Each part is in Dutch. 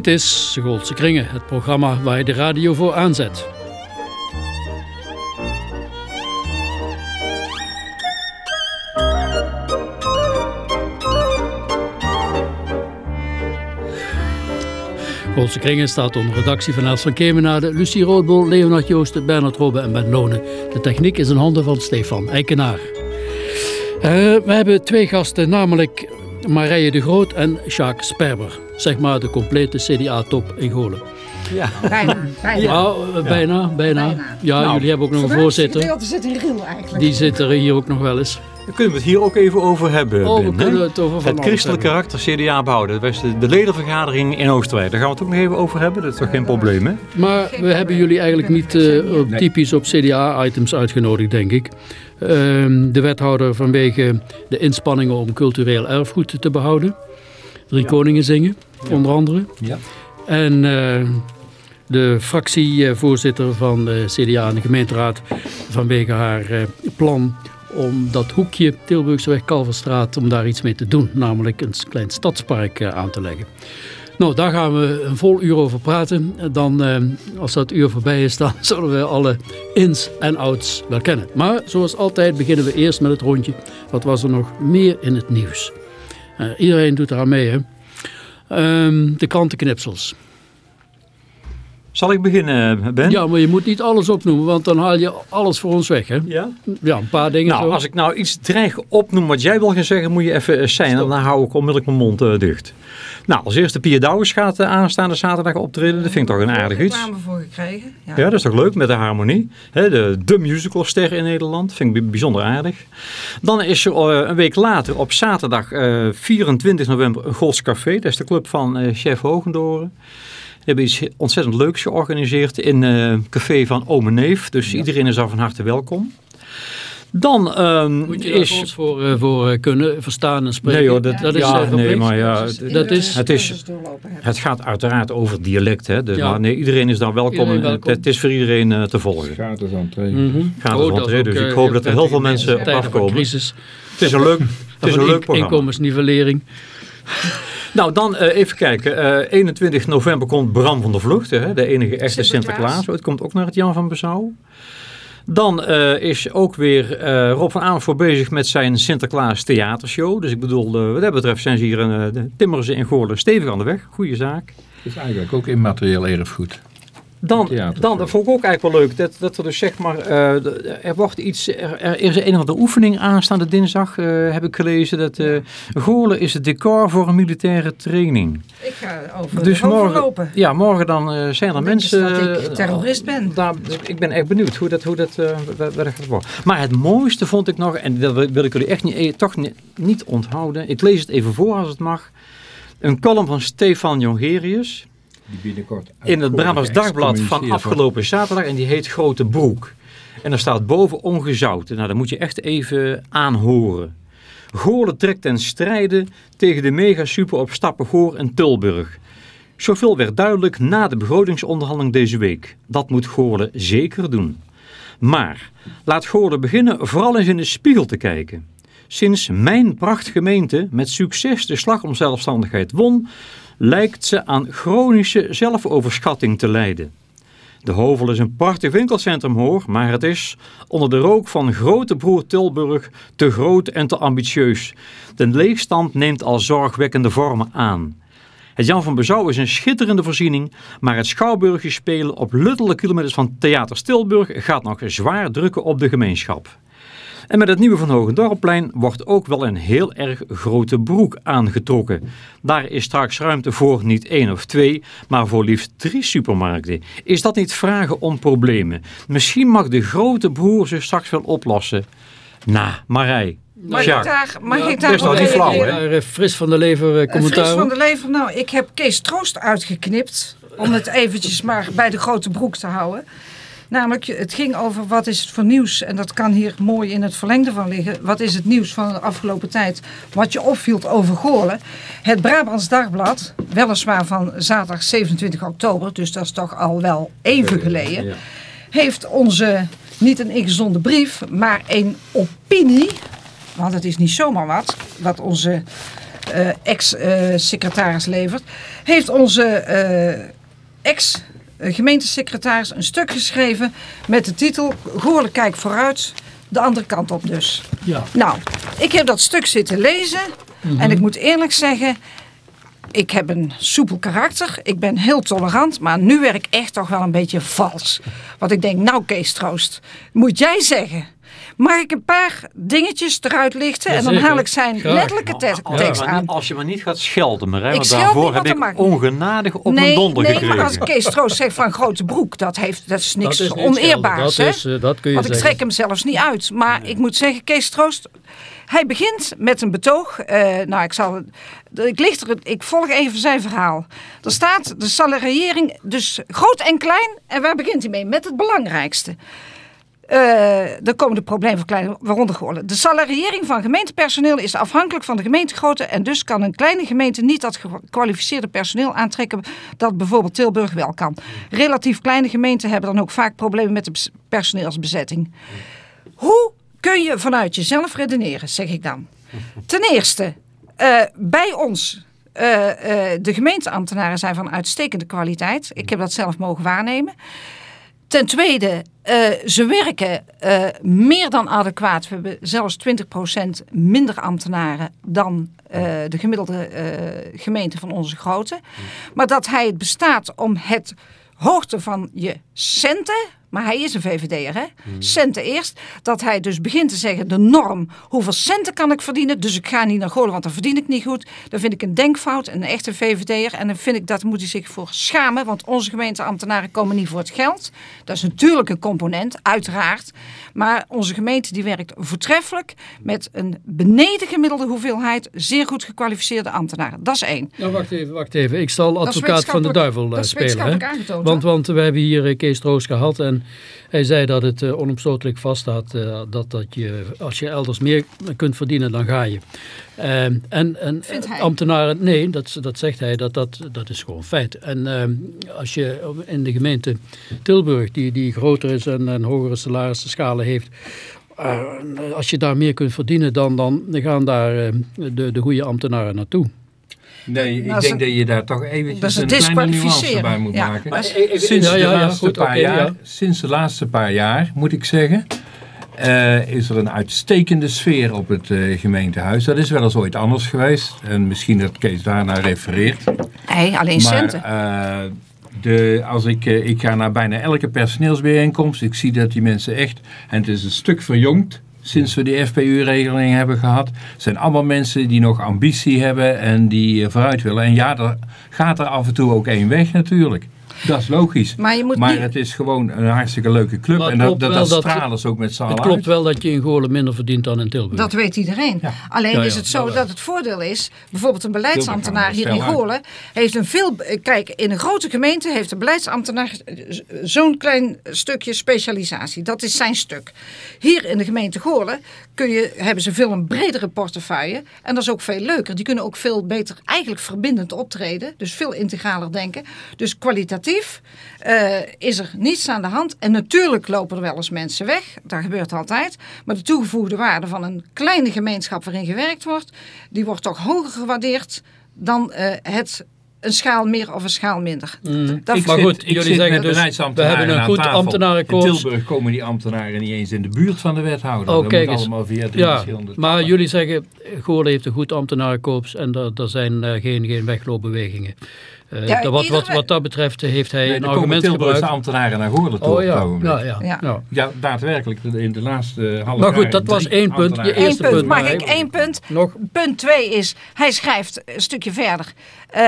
Dit is Goldse Kringen, het programma waar je de radio voor aanzet. Goldse Kringen staat onder redactie van Els van Kemenade, Lucie Roodbol, Leonard Joosten, Bernard Robbe en Ben Lonen. De techniek is in handen van Stefan Eikenaar. Uh, we hebben twee gasten, namelijk Marije de Groot en Jacques Sperber. Zeg maar de complete CDA-top in Golen. Ja. Bijna. Bijna. Ja, bijna, bijna. Ja, nou, jullie hebben ook nog een voorzitter. zit in Riel eigenlijk. Die zit er hier ook nog wel eens. Dan kunnen we het hier ook even over hebben. Oh, we kunnen het over Het christelijk karakter CDA behouden. Dat was de, de ledenvergadering in Oosterwijk. Daar gaan we het ook nog even over hebben. Dat is toch geen probleem, hè? Maar we hebben jullie eigenlijk niet uh, typisch op CDA-items uitgenodigd, denk ik. Uh, de wethouder vanwege de inspanningen om cultureel erfgoed te behouden. Drie ja. koningen zingen, ja. onder andere. Ja. En uh, de fractievoorzitter van de CDA in de gemeenteraad vanwege haar plan om dat hoekje Tilburgseweg Kalverstraat, om daar iets mee te doen. Namelijk een klein stadspark aan te leggen. Nou, daar gaan we een vol uur over praten. Dan, eh, als dat uur voorbij is, dan zullen we alle ins en outs wel kennen. Maar zoals altijd beginnen we eerst met het rondje. Wat was er nog meer in het nieuws? Uh, iedereen doet eraan mee, hè? Um, de krantenknipsels. Zal ik beginnen, Ben? Ja, maar je moet niet alles opnoemen, want dan haal je alles voor ons weg, hè? Ja? Ja, een paar dingen Nou, zo. als ik nou iets dreig opnoem wat jij wil gaan zeggen, moet je even zijn. En dan hou ik onmiddellijk mijn mond uh, dicht. Nou, als eerste Pia Douwens gaat uh, aanstaande zaterdag optreden. Dat vind ik toch een aardig iets. reclame voor gekregen. Ja. ja, dat is toch leuk met de harmonie. He, de, de musicalster in Nederland. Vind ik bijzonder aardig. Dan is er uh, een week later op zaterdag 24 november een Gods Café. Dat is de club van chef Hogendoren. We hebben iets ontzettend leuks georganiseerd in uh, café van Ome Neef. Dus ja. iedereen is daar van harte welkom. Dan um, Moet je is... ons voor, uh, voor uh, kunnen verstaan en spreken? Nee hoor, dat, dat is ja, nee, maar ja, dat is, het, is, het gaat uiteraard over dialect. Hè, ja. maar nee, iedereen is daar welkom. Iedereen welkom. Het, het, is voor iedereen uh, te volgen. Gratis entree. Mm -hmm. Gratis oh, entree, dus ik hoop dat er heel veel mensen op afkomen. Het is een leuk, het is een leuk programma. Inkomensnivellering. Nou, dan uh, even kijken. Uh, 21 november komt Bram van der Vluchten, hè, de enige echte Sinterklaas. Sinterklaas. Het komt ook naar het Jan van Bezouw. Dan uh, is ook weer uh, Rob van Amersfoort bezig met zijn Sinterklaas theatershow. Dus ik bedoel, uh, wat dat betreft zijn ze hier een timmeren ze in Goorlen stevig aan de weg. Goeie zaak. Het is eigenlijk ook immaterieel erfgoed. Dan, dan dat vond ik ook eigenlijk wel leuk, dat, dat er dus zeg maar, uh, er wordt iets, er, er is een of andere oefening aanstaande dinsdag, uh, heb ik gelezen, dat uh, Goorlen is het decor voor een militaire training. Ik ga over dus morgen, lopen. Ja, morgen dan zijn er mensen... dat ik terrorist ben. Daar, dus ik ben echt benieuwd hoe dat, hoe dat, waar dat gaat worden. Maar het mooiste vond ik nog, en dat wil ik jullie echt niet, toch niet, niet onthouden, ik lees het even voor als het mag, een column van Stefan Jongerius in het Brabants Dagblad van afgelopen zaterdag en die heet Grote Broek. En er staat boven ongezouten. Nou, dat moet je echt even aanhoren. Goorlen trekt ten strijde tegen de megasuper op Stappengoor en Tilburg. Zoveel werd duidelijk na de begrotingsonderhandeling deze week. Dat moet Goorlen zeker doen. Maar laat Goorlen beginnen vooral eens in de spiegel te kijken. Sinds mijn prachtgemeente met succes de slag om zelfstandigheid won, lijkt ze aan chronische zelfoverschatting te lijden. De Hovel is een prachtig winkelcentrum hoor, maar het is onder de rook van grote broer Tilburg te groot en te ambitieus. De leegstand neemt al zorgwekkende vormen aan. Het Jan van Bezouw is een schitterende voorziening, maar het Schouwburgje spelen op luttele kilometers van Theater Stilburg gaat nog zwaar drukken op de gemeenschap. En met het nieuwe Van Hogendorpplein wordt ook wel een heel erg grote broek aangetrokken. Daar is straks ruimte voor niet één of twee, maar voor liefst drie supermarkten. Is dat niet vragen om problemen? Misschien mag de grote broer ze straks wel oplossen. Nou, Marij, Mag ik daar, mag ja, ik daar is nou niet flauw, hè? Fris van de lever uh, commentaar. Fris van de lever, nou, ik heb Kees Troost uitgeknipt. Om het eventjes maar bij de grote broek te houden. Namelijk, het ging over wat is het voor nieuws. En dat kan hier mooi in het verlengde van liggen. Wat is het nieuws van de afgelopen tijd? Wat je opviel over Goorlen. Het Brabants Dagblad, weliswaar van zaterdag 27 oktober. Dus dat is toch al wel even geleden. Ja. Heeft onze, niet een ingezonden brief, maar een opinie. Want het is niet zomaar wat. Wat onze eh, ex-secretaris levert, heeft onze eh, ex-gemeentesecretaris een stuk geschreven met de titel Goorlen kijk vooruit, de andere kant op dus. Ja. Nou, ik heb dat stuk zitten lezen en ik moet eerlijk zeggen, ik heb een soepel karakter. Ik ben heel tolerant, maar nu werk ik echt toch wel een beetje vals. Want ik denk, nou Kees Troost, moet jij zeggen. Mag ik een paar dingetjes eruit lichten en dan haal ik zijn Graag. letterlijke tekst aan. niet, als je maar niet gaat schelden, Marij, Ik want scheld daarvoor heb ik ongenadig op nee, mijn donder nee, gekregen. maar als Kees Troost zegt van grote broek, dat, heeft, dat is niks Dat is oneerbaars. Dat, is, eh, dat kun je Want ik zeggen. trek hem zelfs niet uit. Maar ik moet zeggen, Kees Troost, hij begint met een betoog. Eh, nou, ik, zal, ik, licht er, ik volg even zijn verhaal. Er staat de salariering, dus groot en klein. En waar begint hij mee? Met het belangrijkste. Eh er komen de problemen voor kleine, waaronder Goorlen. De salariering van gemeentepersoneel is afhankelijk van de gemeentegrootte. En dus kan een kleine gemeente niet dat gekwalificeerde personeel aantrekken dat bijvoorbeeld Tilburg wel kan. Relatief kleine gemeenten hebben dan ook vaak problemen met de personeelsbezetting. Hoe kun je vanuit jezelf redeneren, zeg ik dan? Ten eerste, eh, bij ons, eh, eh, de gemeenteambtenaren zijn van uitstekende kwaliteit. Ik heb dat zelf mogen waarnemen. Ten tweede, eh, ze werken eh, meer dan adequaat. We hebben zelfs 20% minder ambtenaren dan eh, de gemiddelde gemeente van onze grootte. Maar dat hij het bestaat om het hoogte van je centen, maar hij is een VVD'er hè, centen eerst. Dat hij dus begint te zeggen, de norm, hoeveel centen kan ik verdienen? Dus ik ga niet naar Goorlen, want dan verdien ik niet goed. Dan vind ik een denkfout, een echte VVD'er. En dan vind ik, dat moet hij zich voor schamen, want onze gemeenteambtenaren komen niet voor het geld. Dat is natuurlijk een component, uiteraard. Maar onze gemeente die werkt voortreffelijk met een beneden gemiddelde hoeveelheid zeer goed gekwalificeerde ambtenaren. Dat is één. Nou, wacht even, wacht even. Ik zal Dat advocaat van de duivel eh, dat spelen. Hè? Want, want we hebben hier eh, Kees Troost gehad en hij zei dat het eh, onomstotelijk vaststaat eh, dat, dat je, als je elders meer kunt verdienen, dan ga je. Ehm, en en ambtenaren, nee, dat, dat zegt hij, dat, dat, dat is gewoon feit. En ehm, als je in de gemeente Tilburg, die, die groter is en een hogere salarisschalen heeft, eh, als je daar meer kunt verdienen, dan, dan gaan daar eh, de, de goede ambtenaren naartoe. Nee, ik Nou, ze- denk dat je daar toch eventjes een kleine nuance bij moet Ja, maken. Sinds, Ja, de ja, ja, laatste goed, paar jaar, ja. sinds de laatste paar jaar, moet ik zeggen, eh, is er een uitstekende sfeer op het eh, gemeentehuis. Dat is wel eens ooit anders geweest. En misschien dat Kees daarnaar refereert. Nee, alleen Maar centen. eh, de, als ik, eh, ik ga naar bijna elke personeelsbijeenkomst. Ik zie dat die mensen echt, en het is een stuk verjongd sinds we die FPU-regeling hebben gehad. Zijn allemaal mensen die nog ambitie hebben en die eh, vooruit willen. En ja, er gaat er af en toe ook één weg natuurlijk. Dat is logisch. Maar je moet maar niet- het is gewoon een hartstikke leuke club. Maar en dat, klopt dat, wel dat dat- stralen ze ook met z'n Het klopt wel dat je in Goorlen minder verdient dan in Tilburg. Dat weet iedereen. Ja. Alleen Ja, is het zo dat wel. dat het voordeel is, bijvoorbeeld een beleidsambtenaar hier in Goorlen heeft een veel. Kijk, in een grote gemeente heeft de beleidsambtenaar zo'n klein stukje specialisatie. Dat is zijn stuk. Hier in de gemeente Goorlen kun je, hebben ze veel een bredere portefeuille. En dat is ook veel leuker. Die kunnen ook veel beter eigenlijk verbindend optreden. Dus veel integraler denken. Dus kwalitatief eh, is er niets aan de hand. En natuurlijk lopen er wel eens mensen weg. Dat gebeurt altijd. Maar de toegevoegde waarde van een kleine gemeenschap waarin gewerkt wordt, die wordt toch hoger gewaardeerd dan eh, het een schaal meer of een schaal minder. Dat Ik- Ik Maar goed, ik jullie zeggen dus, we hebben een goed tafel. ambtenarenkorps. In Tilburg komen die ambtenaren niet eens in de buurt van de wethouder. Oh, dat kijk eens. allemaal via drie Ja, verschillende maar jullie zeggen, Goorlen heeft een goed ambtenarenkorps en er, er zijn eh, geen, geen wegloopbewegingen. Eh, Ja, dat- wat, wat, iedere- wat dat betreft heeft hij Nee, een argument Tilburgse gebruikt. ambtenaren naar Goorlen toe Oh op het ja, ja, ja, Ja. ja. Ja, daadwerkelijk in de laatste half Maar goed, jaar dat was één punt. Je eerste punt. punt, Mag maar ik één punt? Nog? Punt twee is, hij schrijft een stukje verder. Eh,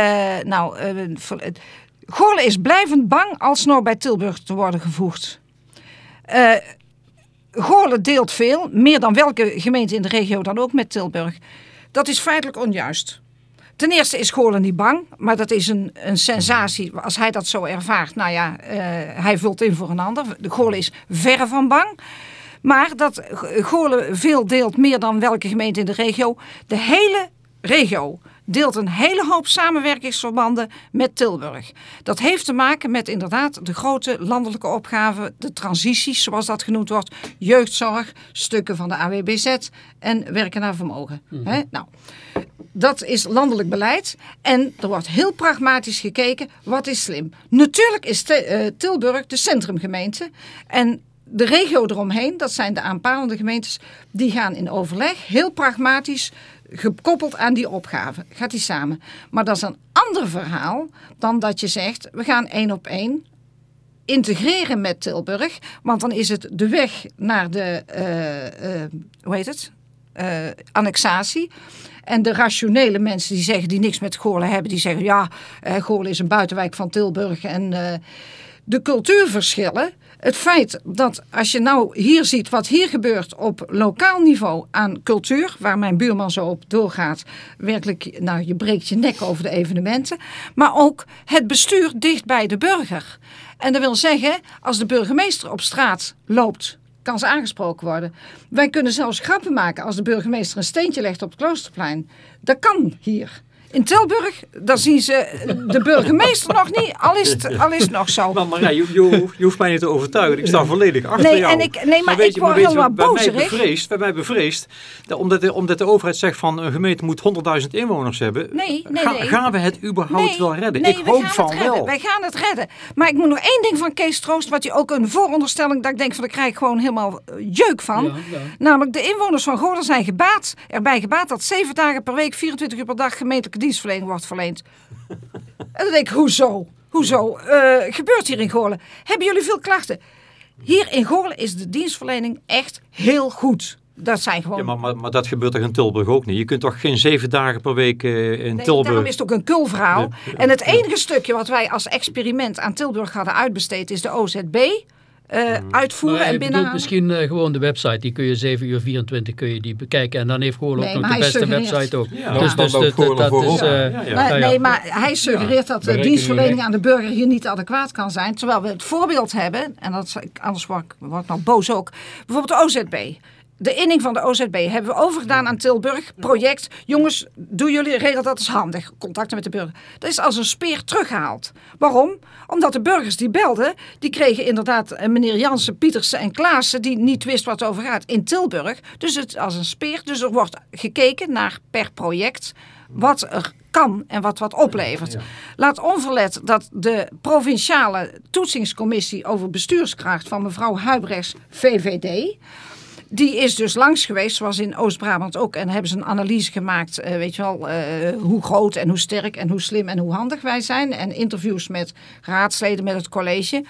nou, eh, voor- het- Goorlen is blijvend bang alsnog bij Tilburg te worden gevoegd. Eh Goorlen deelt veel, meer dan welke gemeente in de regio dan ook met Tilburg. Dat is feitelijk onjuist. Ten eerste is Goorlen niet bang, maar dat is een, een sensatie. Als hij dat zo ervaart, nou ja, eh, hij vult in voor een ander. De Goorlen is verre van bang. Maar dat Goorlen veel deelt, meer dan welke gemeente in de regio. De hele regio deelt een hele hoop samenwerkingsverbanden met Tilburg. Dat heeft te maken met inderdaad de grote landelijke opgaven, de transities zoals dat genoemd wordt, jeugdzorg, stukken van de AWBZ en werken naar vermogen. Hè? Nou, dat is landelijk beleid. En er wordt heel pragmatisch gekeken, wat is slim? Natuurlijk is eh, Tilburg de centrumgemeente. En de regio eromheen, dat zijn de aanpalende gemeentes, die gaan in overleg, heel pragmatisch, gekoppeld aan die opgave. Gaat die samen. Maar dat is een ander verhaal dan dat je zegt, we gaan één op één integreren met Tilburg. Want dan is het de weg naar de, eh, eh, hoe heet het, annexatie. En de rationele mensen die zeggen, die niks met Goorlen hebben, die zeggen, ja, eh Goorlen is een buitenwijk van Tilburg. En eh, de cultuurverschillen, het feit dat als je nou hier ziet wat hier gebeurt op lokaal niveau aan cultuur, waar mijn buurman zo op doorgaat, werkelijk, nou je breekt je nek over de evenementen, maar ook het bestuur dicht bij de burger. En dat wil zeggen, als de burgemeester op straat loopt, kan ze aangesproken worden. Wij kunnen zelfs grappen maken als de burgemeester een steentje legt op het Kloosterplein. Dat kan hier. In Tilburg, daar zien ze de burgemeester nog niet, al is het, al is het nog zo. Maar Marij, je, je, hoeft- je hoeft mij niet te overtuigen. Ik sta volledig achter Nee, jou. en ik- nee, maar weet ik je, word je helemaal wat bij mij bevreesd, bij mij bevreesd dat omdat, de, omdat de overheid zegt van een gemeente moet 100.000 inwoners hebben. Nee, nee, ga- nee. Gaan we het überhaupt wel redden? ik we hoop gaan van het redden. wel. Wij gaan het redden. Maar ik moet nog één ding van Kees Troost, wat hij ook een vooronderstelling, dat ik denk van, daar krijg ik gewoon helemaal eh, jeuk van. Ja, ja. Namelijk, de inwoners van Goorlen zijn gebaat, erbij gebaat dat zeven dagen per week, 24 uur per dag gemeentelijke dienstverlening wordt verleend. en dan denk ik, hoezo? Hoezo? Eh, gebeurt hier in Goorlen? Hebben jullie veel klachten? Hier in Goorlen is de dienstverlening echt heel goed. Dat zijn gewoon... Ja, maar, maar, maar dat gebeurt toch in Tilburg ook niet? Je kunt toch geen zeven dagen per week eh, in Nee, Tilburg... daarom is het ook een kulverhaal. En het enige stukje wat wij als experiment aan Tilburg hadden uitbesteed is de OZB. Eh, uitvoeren Maar en binnenhalen. misschien eh, gewoon de website. Die kun je 7 uur 24 kun je die bekijken. En dan heeft Nee, ook nog de beste suggereert- website ook. Ja. Dus, dus dat, dat is... eh, Ja. Maar. Nee, maar hij suggereert dat de dienstverlening aan de burger hier niet adequaat kan zijn. Terwijl we het voorbeeld hebben, en dat, is- anders word ik, word ik nog boos ook. Bijvoorbeeld de OZB. De inning van de OZB hebben we overgedaan aan Tilburg. Project, jongens, doe jullie, regel dat is handig. Contacten met de burger. Dat is als een speer teruggehaald. Waarom? Omdat de burgers die belden, die kregen inderdaad eh, meneer Jansen, Pietersen en Klaassen, die niet wist wat het over gaat, in Tilburg. Dus het als een speer. Dus er wordt gekeken naar per project wat er kan en wat wat oplevert. Laat onverlet dat de provinciale toetsingscommissie over bestuurskracht van mevrouw Huibrechts, VVD, die is dus langs geweest, zoals in Oost-Brabant ook. En hebben ze een analyse gemaakt, eh, weet je wel, eh, hoe groot en hoe sterk en hoe slim en hoe handig wij zijn. En interviews met raadsleden, met het college.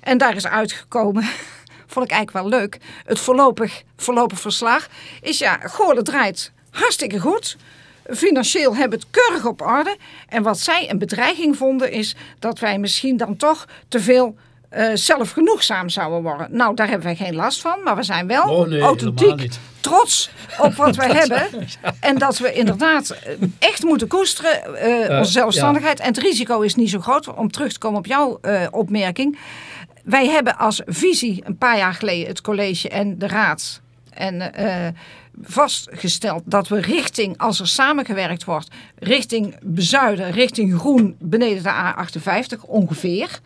En daar is uitgekomen, vond ik eigenlijk wel leuk, het voorlopig, voorlopig verslag. Is ja, Goorlen draait hartstikke goed. Financieel hebben het keurig op orde. En wat zij een bedreiging vonden is dat wij misschien dan toch te veel eh, zelfgenoegzaam zouden worden. Nou, daar hebben wij geen last van, maar we zijn wel Oh, nee, authentiek trots op wat we hebben. En dat we inderdaad eh, echt moeten koesteren, eh, onze zelfstandigheid. En het risico is niet zo groot, om terug te komen op jouw opmerking. Wij hebben als visie een paar jaar geleden het college en de raad en vastgesteld dat we richting, als er samengewerkt wordt, richting bezuiden, richting groen beneden de A58 ongeveer.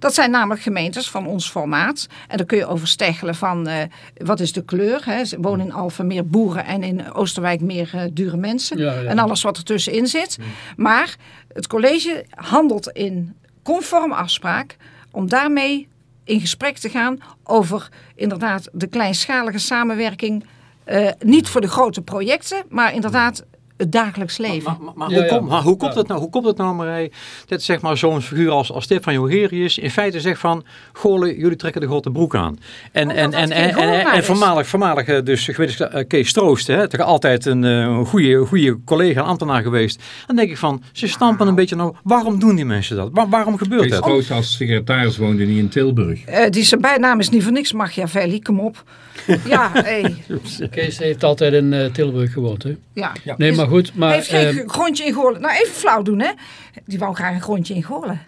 Dat zijn namelijk gemeentes van ons formaat. En daar kun je over steggelen van eh, wat is de kleur. Hè? Ze wonen in Alphen meer boeren en in Oosterwijk meer eh, dure mensen. Ja, ja. En alles wat ertussenin zit. Maar het college handelt in conform afspraak om daarmee in gesprek te gaan over inderdaad de kleinschalige samenwerking. eh, niet voor de grote projecten, maar inderdaad het dagelijks leven. Maar, maar, maar Ja, hoe, komt, maar hoe komt Ja. het nou, hoe komt het nou Marij, dat zeg maar zo'n figuur als, als Stefan Jongerius in feite zegt van, Goorlen, jullie trekken de grote broek aan. En, en, dat en, en, en, en voormalig, voormalig eh, dus eh, Kees Troost, hè, toch altijd een, eh, een goede, goede collega en ambtenaar geweest. Dan denk ik van, ze stampen een beetje nou, waarom doen die mensen dat? Waar- waarom gebeurt Kees dat? Troost als secretaris woonde niet in Tilburg. Eh, die zijn bijnaam is niet voor niks Machiavelli, kom op. Ja, hey, Kees heeft altijd in eh, Tilburg gewoond. Hè? ja. Nee, maar goed. Maar, heeft geen eh, grondje in Goorlen. Nou, even flauw doen, hè. Die wou graag een grondje in Goorlen.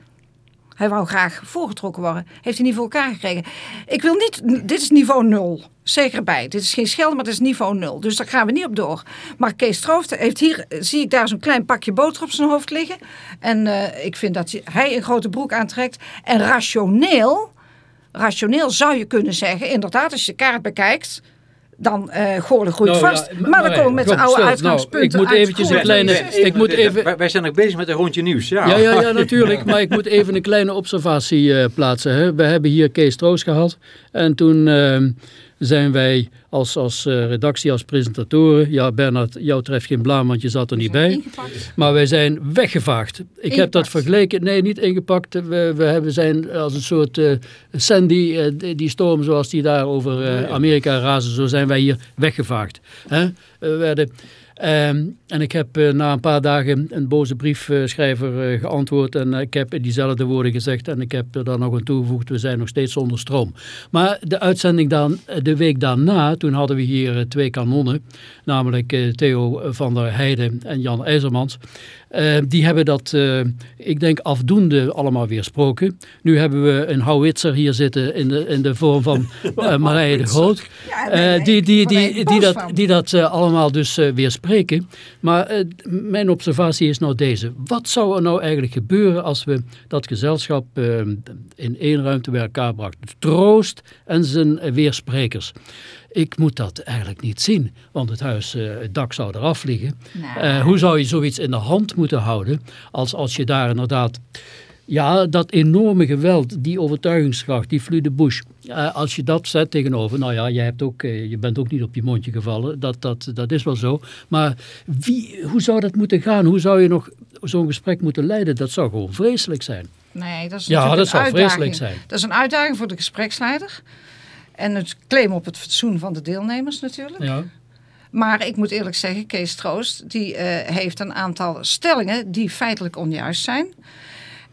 Hij wou graag voorgetrokken worden. Heeft hij niet voor elkaar gekregen. Ik wil niet... Dit is niveau nul. Zeker bij. Dit is geen scheld, maar dit is niveau nul. Dus daar gaan we niet op door. Maar Kees Troost heeft hier... Zie ik daar zo'n klein pakje boter op zijn hoofd liggen. En eh, ik vind dat hij- hij een grote broek aantrekt. En rationeel... Rationeel zou je kunnen zeggen... Inderdaad, als je de kaart bekijkt... dan eh Goorlen groeit Nou, vast. ja, maar, maar dan komen we met de oude stel, uitgangspunten nou, ik moet eventjes een kleine- 62. ik moet even- Wij, zijn nog bezig met een rondje nieuws. Ja, Ja, ja, ja, natuurlijk. Maar ik moet even een kleine observatie eh, plaatsen. Hè. We hebben hier Kees Troost gehad. En toen ehm, zijn wij als, als eh, redactie, als presentatoren... Ja, Bernard, jou treft geen blaam, want je zat er niet bij. Ingepakt. Maar wij zijn weggevaagd. Ik heb dat vergeleken. Nee, niet ingepakt. We, we hebben zijn als een soort eh, Sandy, eh, die, storm zoals die daar over Amerika razen. Zo zijn wij hier weggevaagd. We werden... ehm, en ik heb eh, na een paar dagen een boze briefschrijver eh, geantwoord en ik heb diezelfde woorden gezegd en ik heb er nog aan toegevoegd, we zijn nog steeds zonder stroom. Maar de uitzending dan, de week daarna, toen hadden we hier eh, twee kanonnen, namelijk eh, Theo van der Heijden en Jan IJzermans. Eh, die hebben dat, eh, ik denk, afdoende allemaal weersproken. Nu hebben we een houwitser hier zitten in de, in de vorm van eh, Marije de Groot. Eh, die, die, die, die, dat, die dat allemaal dus eh, weer spreken. Maar mijn observatie is nou deze. Wat zou er nou eigenlijk gebeuren als we dat gezelschap in één ruimte bij elkaar brachten? Troost en zijn weersprekers. Ik moet dat eigenlijk niet zien, want het huis, eh, het dak zou eraf vliegen. Nou. Eh, hoe zou je zoiets in de hand moeten houden als, als je daar inderdaad... Ja, dat enorme geweld, die overtuigingskracht, die flu de bush. eh, als je dat zet tegenover, nou ja, jij hebt ook, je bent ook niet op je mondje gevallen. Dat, dat, dat is wel zo. Maar wie, hoe zou dat moeten gaan? Hoe zou je nog zo'n gesprek moeten leiden? Dat zou gewoon vreselijk zijn. Nee, dat is Ja, dat zou uitdaging. vreselijk zijn. Dat is een uitdaging voor de gespreksleider. En het claim op het fatsoen van de deelnemers natuurlijk. Ja. Maar ik moet eerlijk zeggen, Kees Troost, die eh, heeft een aantal stellingen die feitelijk onjuist zijn.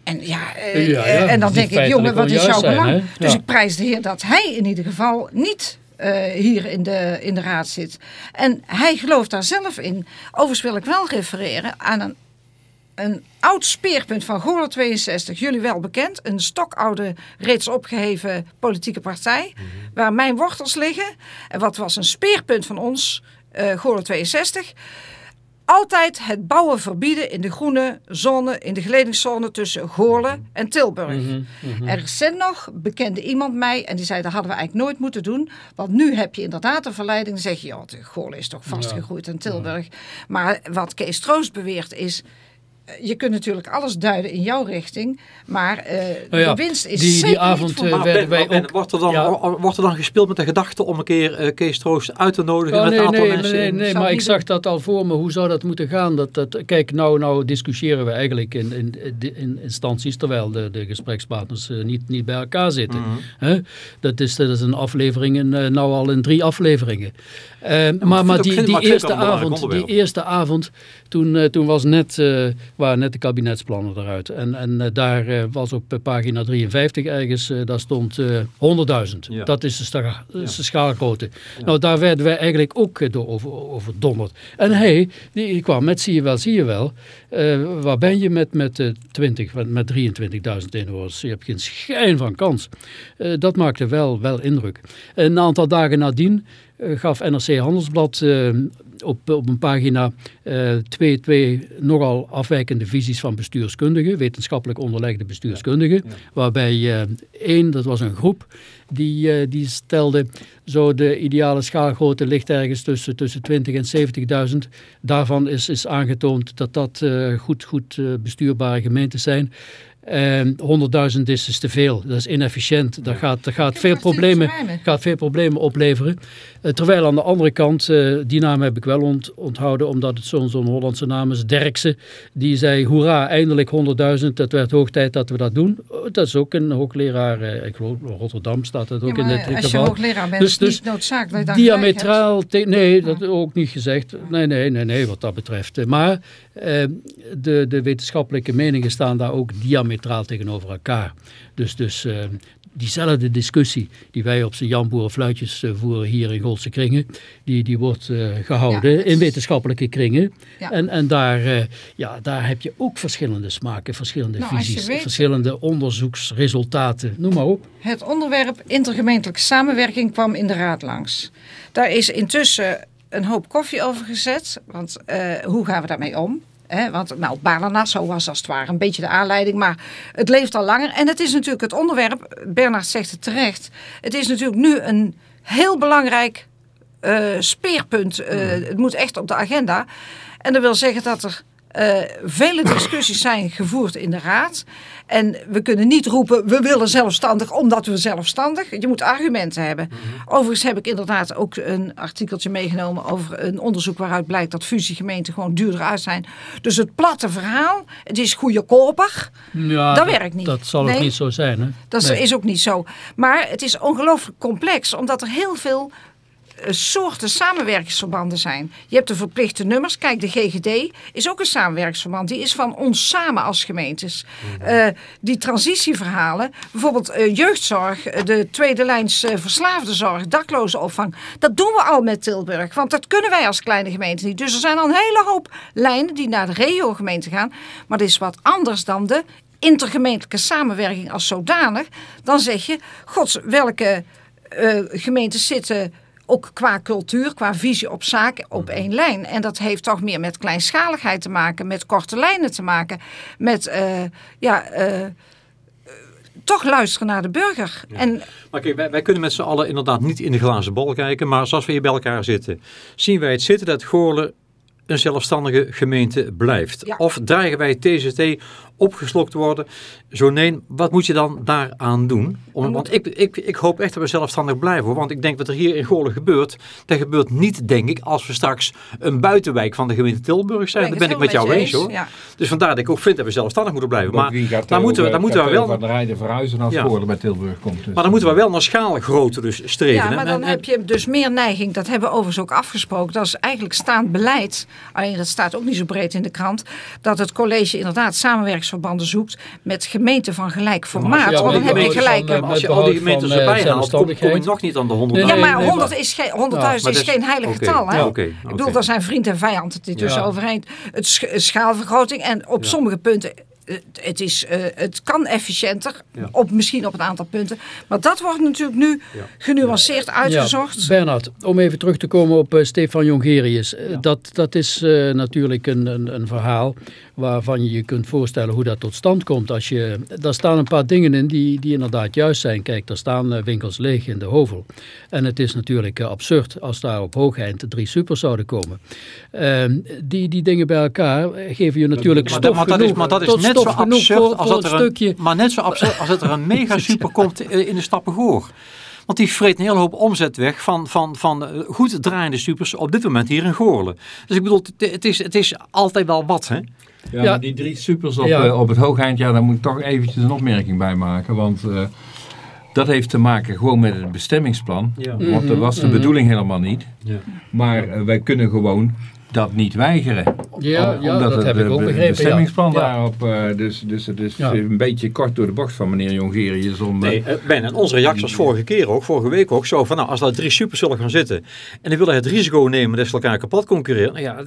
En ja, eh, Ja, ja, eh, en dan denk ik, jongen, wat is jouw zijn, belang? Dus ik prijs de heer dat hij in ieder geval niet hier in de, in de raad zit. En hij gelooft daar zelf in. Overigens wil ik wel refereren aan een een oud speerpunt van Goorlen 62, jullie wel bekend. Een stokoude, reeds opgeheven politieke partij. Waar mijn wortels liggen. En wat was een speerpunt van ons, eh Goorlen 62. Altijd het bouwen verbieden in de groene zone, in de geledingszone tussen Goorlen en Tilburg. En recent nog bekende iemand mij en die zei dat hadden we eigenlijk nooit moeten doen. Want nu heb je inderdaad de verleiding, zeg je, ja, de Goorlen is toch vastgegroeid aan Tilburg. Maar wat Kees Troost beweert is, eh, je kunt natuurlijk alles duiden in jouw richting, maar eh, Nou ja, de winst is die- die zeker avond, niet voor eh, mij. Maar werden wij maar ook- wordt, er dan, Ja. wordt er dan gespeeld met de gedachte om een keer eh, Kees Troost uit te nodigen Oh, met nee, een aantal nee, mensen? nee, nee, maar ik zag dat al voor me. Hoe zou dat moeten gaan? Dat, dat, kijk, nou, nou discussiëren we eigenlijk in, in, in instanties terwijl de, de gesprekspartners niet, niet bij elkaar zitten. Mhm. Hè? Dat, is, dat is een aflevering, in, nou al in drie afleveringen. Eh, maar maar ik- die, die maar eerste avond, die eerste avond, toen, toen was net, eh, waren net de kabinetsplannen eruit. En, en eh, daar eh, was op eh, pagina 53 ergens, daar stond eh 100.000. Ja. Dat is de, sta- de schaalgrootte. Nou, daar werden wij eigenlijk ook door over, over donderd. En hij, die kwam met zie je wel, zie je wel. Waar ben je met, met, eh, 20, met, met 23.000 inwoners? Je hebt geen schijn van kans. Dat maakte wel, wel indruk. Een aantal dagen nadien gaf NRC Handelsblad op, op een pagina eh, twee, twee nogal afwijkende visies van bestuurskundigen, wetenschappelijk onderlegde bestuurskundigen, waarbij eh, één, dat was een groep, die, eh, die stelde zo de ideale schaalgrootte ligt ergens tussen, tussen 20 en 70.000. Daarvan is, is aangetoond dat dat eh, goed, goed eh, bestuurbare gemeentes zijn. Eh, 100.000 is, is te veel, dat is inefficiënt, dat gaat, dat gaat, veel, problemen, gaat veel problemen opleveren. Eh, terwijl aan de andere kant, eh, die naam heb ik wel ont- onthouden, omdat het zo'n zo'n Hollandse naam is, Derksen. Die zei, hoera, eindelijk 100.000, het werd hoog tijd dat we dat doen. Oh, dat is ook een hoogleraar, eh, ik geloof Rotterdam staat dat ook Ja, in maar dit als je geval. hoogleraar bent, Dus- is het dus niet noodzakelijk dat je. Diametraal, nee, dat ook niet gezegd. Nee, nee, nee, nee, wat dat betreft. Eh, Maar eh, de, de wetenschappelijke meningen staan daar ook diametraal tegenover elkaar. Dus, dus eh, diezelfde discussie die wij op zijn Janboeren fluitjes eh, voeren hier in Goldse kringen, die, die wordt eh, gehouden Ja, in wetenschappelijke kringen. Ja. En, en daar, eh, ja, daar heb je ook verschillende smaken, verschillende Nou, visies, weet- verschillende onderzoeksresultaten. Noem maar op. Het onderwerp intergemeentelijke samenwerking kwam in de raad langs. Daar is intussen een hoop koffie over gezet. Want hoe gaan we daarmee om? Want nou, Balenasso was als het ware een beetje de aanleiding. Maar het leeft al langer. En het is natuurlijk het onderwerp, Bernard zegt het terecht. Het is natuurlijk nu een heel belangrijk eh, speerpunt. eh, Het moet echt op de agenda. En dat wil zeggen dat er eh, vele discussies zijn gevoerd in de raad. En we kunnen niet roepen, we willen zelfstandig omdat we zelfstandig. Je moet argumenten hebben. Overigens heb ik inderdaad ook een artikeltje meegenomen over een onderzoek waaruit blijkt dat fusiegemeenten gewoon duurder uit zijn. Dus het platte verhaal, het is goedkoper. Ja, Dat werkt niet. Dat zal ook Nee. niet zo zijn. Hè? Dat Nee. is ook niet zo. Maar het is ongelooflijk complex, omdat er heel veel soorten samenwerkingsverbanden zijn. Je hebt de verplichte nummers. Kijk, de GGD is ook een samenwerkingsverband. Die is van ons samen als gemeentes. Eh, die transitieverhalen, bijvoorbeeld eh, jeugdzorg, eh, de tweede lijns eh, verslaafdenzorg, daklozenopvang. Dat doen we al met Tilburg, want dat kunnen wij als kleine gemeente niet. Dus er zijn al een hele hoop lijnen die naar de regio-gemeente gaan. Maar dat is wat anders dan de intergemeentelijke samenwerking als zodanig. Dan zeg je, gods, welke eh, gemeentes zitten ook qua cultuur, qua visie op zaken op één lijn. En dat heeft toch meer met kleinschaligheid te maken, met korte lijnen te maken, met eh, ja, eh, toch luisteren naar de burger. En Maar kijk, wij, wij kunnen met z'n allen inderdaad niet in de glazen bol kijken. Maar zoals we hier bij elkaar zitten, zien wij het zitten dat Goorlen een zelfstandige gemeente blijft. Ja. Of dreigen wij TZT opgeslokt worden? Zo nee, wat moet je dan daaraan doen? Om, want ik, ik, ik hoop echt dat we zelfstandig blijven. Hoor. Want ik denk wat er hier in Goorlen gebeurt, dat gebeurt niet, denk ik, als we straks een buitenwijk van de gemeente Tilburg zijn. Ben Daar ben ik met jou eens hoor. ja. Dus vandaar dat ik ook vind dat we zelfstandig moeten blijven. Maar daar moeten we, daar moeten we wel... van de rijden verhuizen als Ja. Goorlen bij Tilburg komt. Dus Maar dan moeten we wel naar schaalgrootte dus streven. Ja, maar dan En- en- heb je dus meer neiging. Dat hebben we overigens ook afgesproken. Dat is eigenlijk staand beleid. Alleen dat staat ook niet zo breed in de krant. Dat het college inderdaad samenwerkingsverbanden zoekt met gemeenten van gelijk formaat. ja, Want dan heb je gelijk. van, als je al die van, eh, erbij haalt, kom, kom je nog niet aan de 100. Nee, ja, nee, maar nee, 100 maar- is geen, 100.000 maar is dat is- geen heilig getal. Hè? ja, oké, Ik bedoel, daar zijn vriend en vijand het tussen Ja. overeen. Het sch- schaalvergroting en op sommige punten... Het, het, is, eh, het kan efficiënter, Ja. op, misschien op een aantal punten. Maar dat wordt natuurlijk nu Ja. genuanceerd uitgezocht. Ja, Bernard, om even terug te komen op eh, Stefan Jongerius. Eh, dat, dat is eh, natuurlijk een, een, een verhaal waarvan je je kunt voorstellen hoe dat tot stand komt. Als je, daar staan een paar dingen in die, die inderdaad juist zijn. Kijk, er staan eh, winkels leeg in de Hovel. En het is natuurlijk eh, absurd als daar op Hoogeind drie supers zouden komen. Ehm, die, die dingen bij elkaar eh, geven je natuurlijk Maar, stof dat- maar dat is, genoeg, maar dat is tot zo stof genoeg absurd voor, als voor dat een er een, stukje... maar net zo absurd als dat er een mega super komt in de Stappengoor. Want die vreet een hele hoop omzet weg van, van, van eh, goed draaiende supers op dit moment hier in Goorlen. Dus ik bedoel, het, is, het is altijd wel wat, hè? Ja, die drie supers op, Ja. eh, op het hoogeind, ja, daar moet ik toch eventjes een opmerking bij maken. Want eh, dat heeft te maken gewoon met het bestemmingsplan. Ja. Want dat was de Mhm. bedoeling helemaal niet. Ja. Maar wij kunnen gewoon dat niet weigeren. Ja, Om- ja omdat dat het heb ik ook be- begrepen. bestemmingsplan ja. Ja. daarop. eh, dus, dus het is Ja. een beetje kort door de bocht van meneer Jongerius om... eh, Nee, eh, Ben, en onze reactie was vorige keer ook, vorige week ook, zo van nou, als daar drie supers zullen gaan zitten en die willen het risico nemen dat ze elkaar kapot concurreren, nou ja,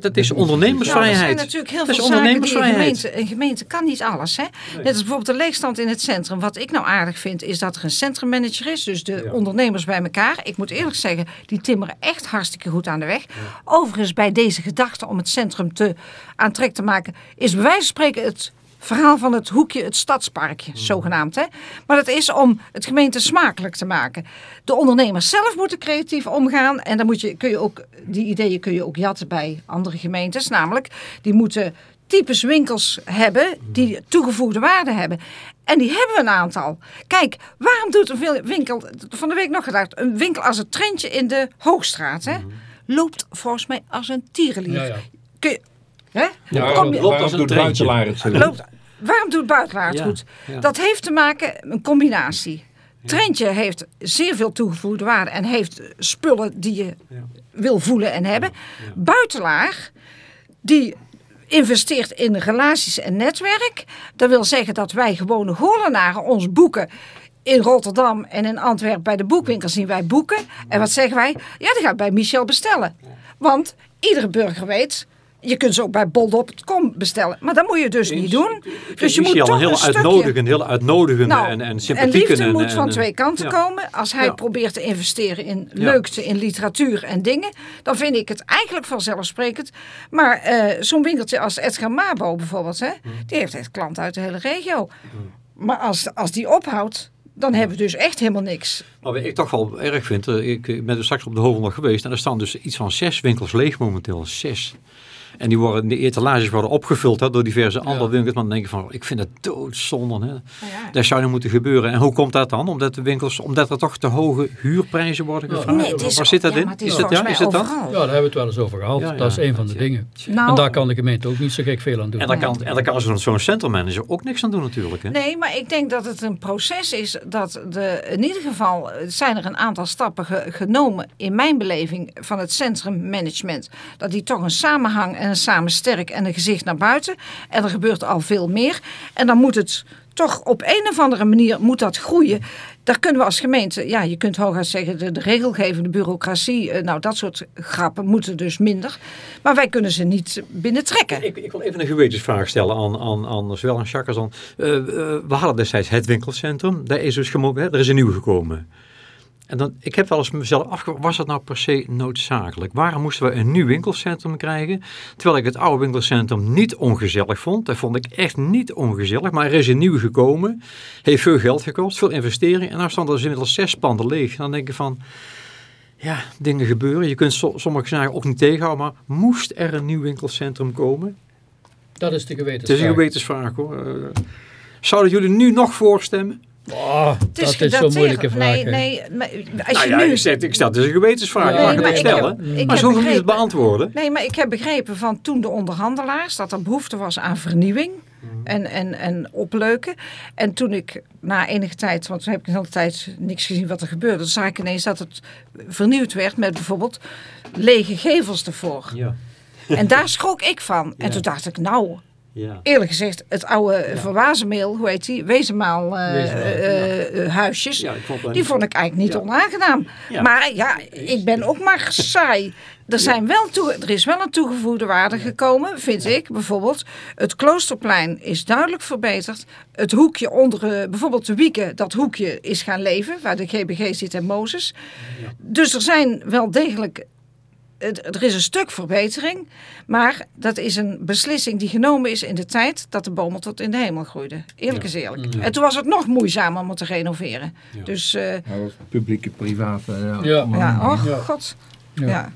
dat is Ja, er ondernemersvrijheid. zijn natuurlijk heel Dat is veel zaken die een ondernemersvrijheid. gemeente, een gemeente kan niet alles. Hè? Net als bijvoorbeeld de leegstand in het centrum. Wat ik nou aardig vind is dat er een centrummanager is. Dus de Ja. ondernemers bij elkaar. Ik moet eerlijk zeggen, die timmeren echt hartstikke goed aan de weg. Overigens bij deze gedachte om het centrum te aantrek te maken... is bij wijze van spreken het verhaal van het hoekje, het stadsparkje, zogenaamd. Hè? Maar dat is om het gemeente smakelijk te maken. De ondernemers zelf moeten creatief omgaan. En dan moet je, kun je ook, die ideeën kun je ook jatten bij andere gemeentes. Namelijk, die moeten types winkels hebben die toegevoegde waarde hebben. En die hebben we een aantal. Kijk, waarom doet een winkel, van de week nog gedacht, een winkel als het Trentje in de Hoogstraat, hè, loopt volgens mij als een tierenlier. Ja, ja. Kun je, hè? ja, Kom je- loopt als een. Buitelaar zo? Loopt, waarom doet Buitelaar het Ja, goed? ja. Dat heeft te maken een combinatie. Trentje heeft zeer veel toegevoegde waarde en heeft spullen die je wil voelen en hebben. Buitelaar, die investeert in relaties en netwerk. Dat wil zeggen dat wij gewone Hollenaren ons boeken in Rotterdam en in Antwerpen bij de boekwinkel zien wij boeken. En wat zeggen wij? Ja, dat gaat bij Michel bestellen. Want iedere burger weet, je kunt ze ook bij bol.com bestellen. Maar dat moet je dus niet doen. Dus je moet Michiel, toch een heel een uitnodigend, heel uitnodigende Nou, en, en en sympathieke. liefde moet van en- twee kanten ja. komen. Als hij Ja. probeert te investeren in leukte, in literatuur en dingen, dan vind ik het eigenlijk vanzelfsprekend. Maar eh, zo'n winkeltje als Edgar Mabo bijvoorbeeld, hè, Hm. die heeft echt klanten uit de hele regio. Maar als, als die ophoudt, dan hebben we dus echt helemaal niks. Maar wat ik toch wel erg vind, eh, ik ik ben er straks op de Hovel nog geweest en er staan dus iets van zes winkels leeg momenteel. Zes. En die worden, de etalages worden opgevuld hè, door diverse andere winkels. Maar dan denk je van, ik vind het doodzonde. Hè. ja. Dat zou nu moeten gebeuren. En hoe komt dat dan? Omdat de winkels, omdat er toch te hoge huurprijzen worden gevraagd? Nee, is, Waar zit dat ja, in? is, Is dat, ja, is dat. Ja, daar hebben we het wel eens over gehad. Ja, ja, dat is een van de dingen. Nou, en daar kan de gemeente ook niet zo gek veel aan doen. En daar kan, en daar kan zo'n zo'n centrummanager ook niks aan doen natuurlijk. Hè? Nee, maar ik denk dat het een proces is dat de, in ieder geval zijn er een aantal stappen ge- genomen in mijn beleving van het centrummanagement. Dat die toch een samenhang en een samensterk en een gezicht naar buiten. En er gebeurt al veel meer. En dan moet het toch op een of andere manier moet dat groeien. Daar kunnen we als gemeente, ja, je kunt hooguit zeggen, de, de regelgevende bureaucratie, eh, nou dat soort grappen moeten dus minder. Maar wij kunnen ze niet binnentrekken. Ik, ik wil even een gewetensvraag stellen aan, aan, aan zowel aan Jacques als eh, eh, we hadden destijds het winkelcentrum. Daar is dus hè, er is een nieuw gekomen. En dan, ik heb wel eens mezelf afgevraagd, was dat nou per se noodzakelijk? Waarom moesten we een nieuw winkelcentrum krijgen? Terwijl ik het oude winkelcentrum niet ongezellig vond. Dat vond ik echt niet ongezellig. Maar er is een nieuw gekomen. Heeft veel geld gekost, veel investering. En nou staan er dus inmiddels zes panden leeg. Dan denk je van, ja, dingen gebeuren. Je kunt so- sommige zaken ook niet tegenhouden. Maar moest er een nieuw winkelcentrum komen? Dat is de Het is gewetensvraag. een gewetensvraag hoor. Eh, zouden jullie nu nog voorstemmen? Oh, Het dat is zo'n gedateerd. moeilijke vraag. Nee, nee, maar als Nou je ja, nu... ik, zeg, ik stel, het is een gewetensvraag. Nee, je mag het ik stellen. heb- maar zo hoef je het beantwoorden. Nee, maar ik heb begrepen van toen de onderhandelaars dat er behoefte was aan vernieuwing Mhm. en, en, en opleuken. En toen ik na enige tijd, want toen heb ik een hele tijd niks gezien wat er gebeurde, toen zag ik ineens dat het vernieuwd werd met bijvoorbeeld lege gevels ervoor. Ja. En daar schrok ik van. En Ja. toen dacht ik, nou, Ja. eerlijk gezegd, het oude verwazenmeel, hoe heet die, wezenmaal eh, Wezenmaal, eh, eh, huisjes. Ja, vond Die vond ik eigenlijk niet Ja. onaangenaam. Ja. Maar ja, ik ben ook maar saai. Er, zijn wel toe, er is wel een toegevoegde waarde gekomen, vind ik. Bijvoorbeeld, het Kloosterplein is duidelijk verbeterd. Het hoekje onder, bijvoorbeeld de Wieken, dat hoekje is gaan leven, waar de GBG zit en Mozes. Dus er zijn wel degelijk, het- er is een stuk verbetering. Maar dat is een beslissing die genomen is in de tijd dat de bomen tot in de hemel groeiden. Eerlijk is eerlijk. En toen was het nog moeizamer om het te renoveren. Dus eh, Ja, dat is publieke, private. Ja. Ja. ja, oh Ja. god. Ja.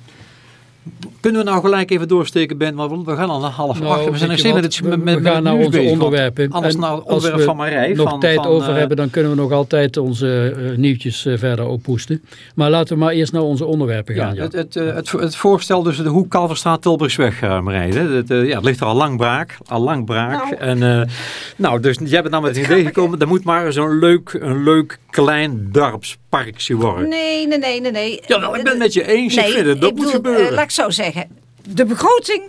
Kunnen we nou gelijk even doorsteken, Ben? Want we gaan al een half Nou, acht. We zijn nog je steeds met het, we- met, we met, gaan naar onze bezig, onderwerpen. Anders naar het als onderwerp we van Marij. nog van, tijd van, over eh, hebben, dan kunnen we nog altijd onze eh, nieuwtjes eh, verder oppoesten. Maar laten we maar eerst naar onze onderwerpen gaan. Ja, het, het, het, het voorstel dus de hoek Kalverstraat Tilburgsweg, uh, Marij. Het, ja, het ligt er al lang braak. Al lang braak. Nou. En, eh, nou, dus jij bent nou met het idee gekomen. Er moet maar zo'n leuk, een leuk klein dorpsparkje worden. Nee, nee, nee, nee. nee. Jawel, ik ben het met je eens. Nee, ik vind het, dat moet bedoel, gebeuren. eh, laat ik zo zeggen. De begroting,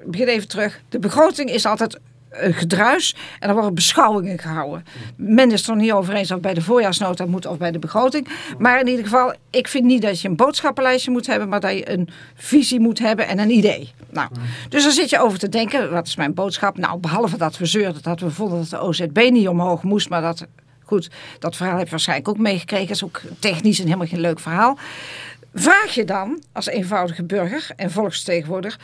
ik begin even terug. De begroting is altijd een gedruis en er worden beschouwingen gehouden. Men is het er niet over eens of bij de voorjaarsnota moet of bij de begroting. Maar in ieder geval, ik vind niet dat je een boodschappenlijstje moet hebben, maar dat je een visie moet hebben en een idee. Nou, dus daar zit je over te denken, wat is mijn boodschap? Nou, behalve dat we zeurden dat we vonden dat de OZB niet omhoog moest, maar dat, goed, dat verhaal heb je waarschijnlijk ook meegekregen. Is ook technisch een helemaal geen leuk verhaal. Vraag je dan als eenvoudige burger en volksvertegenwoordiger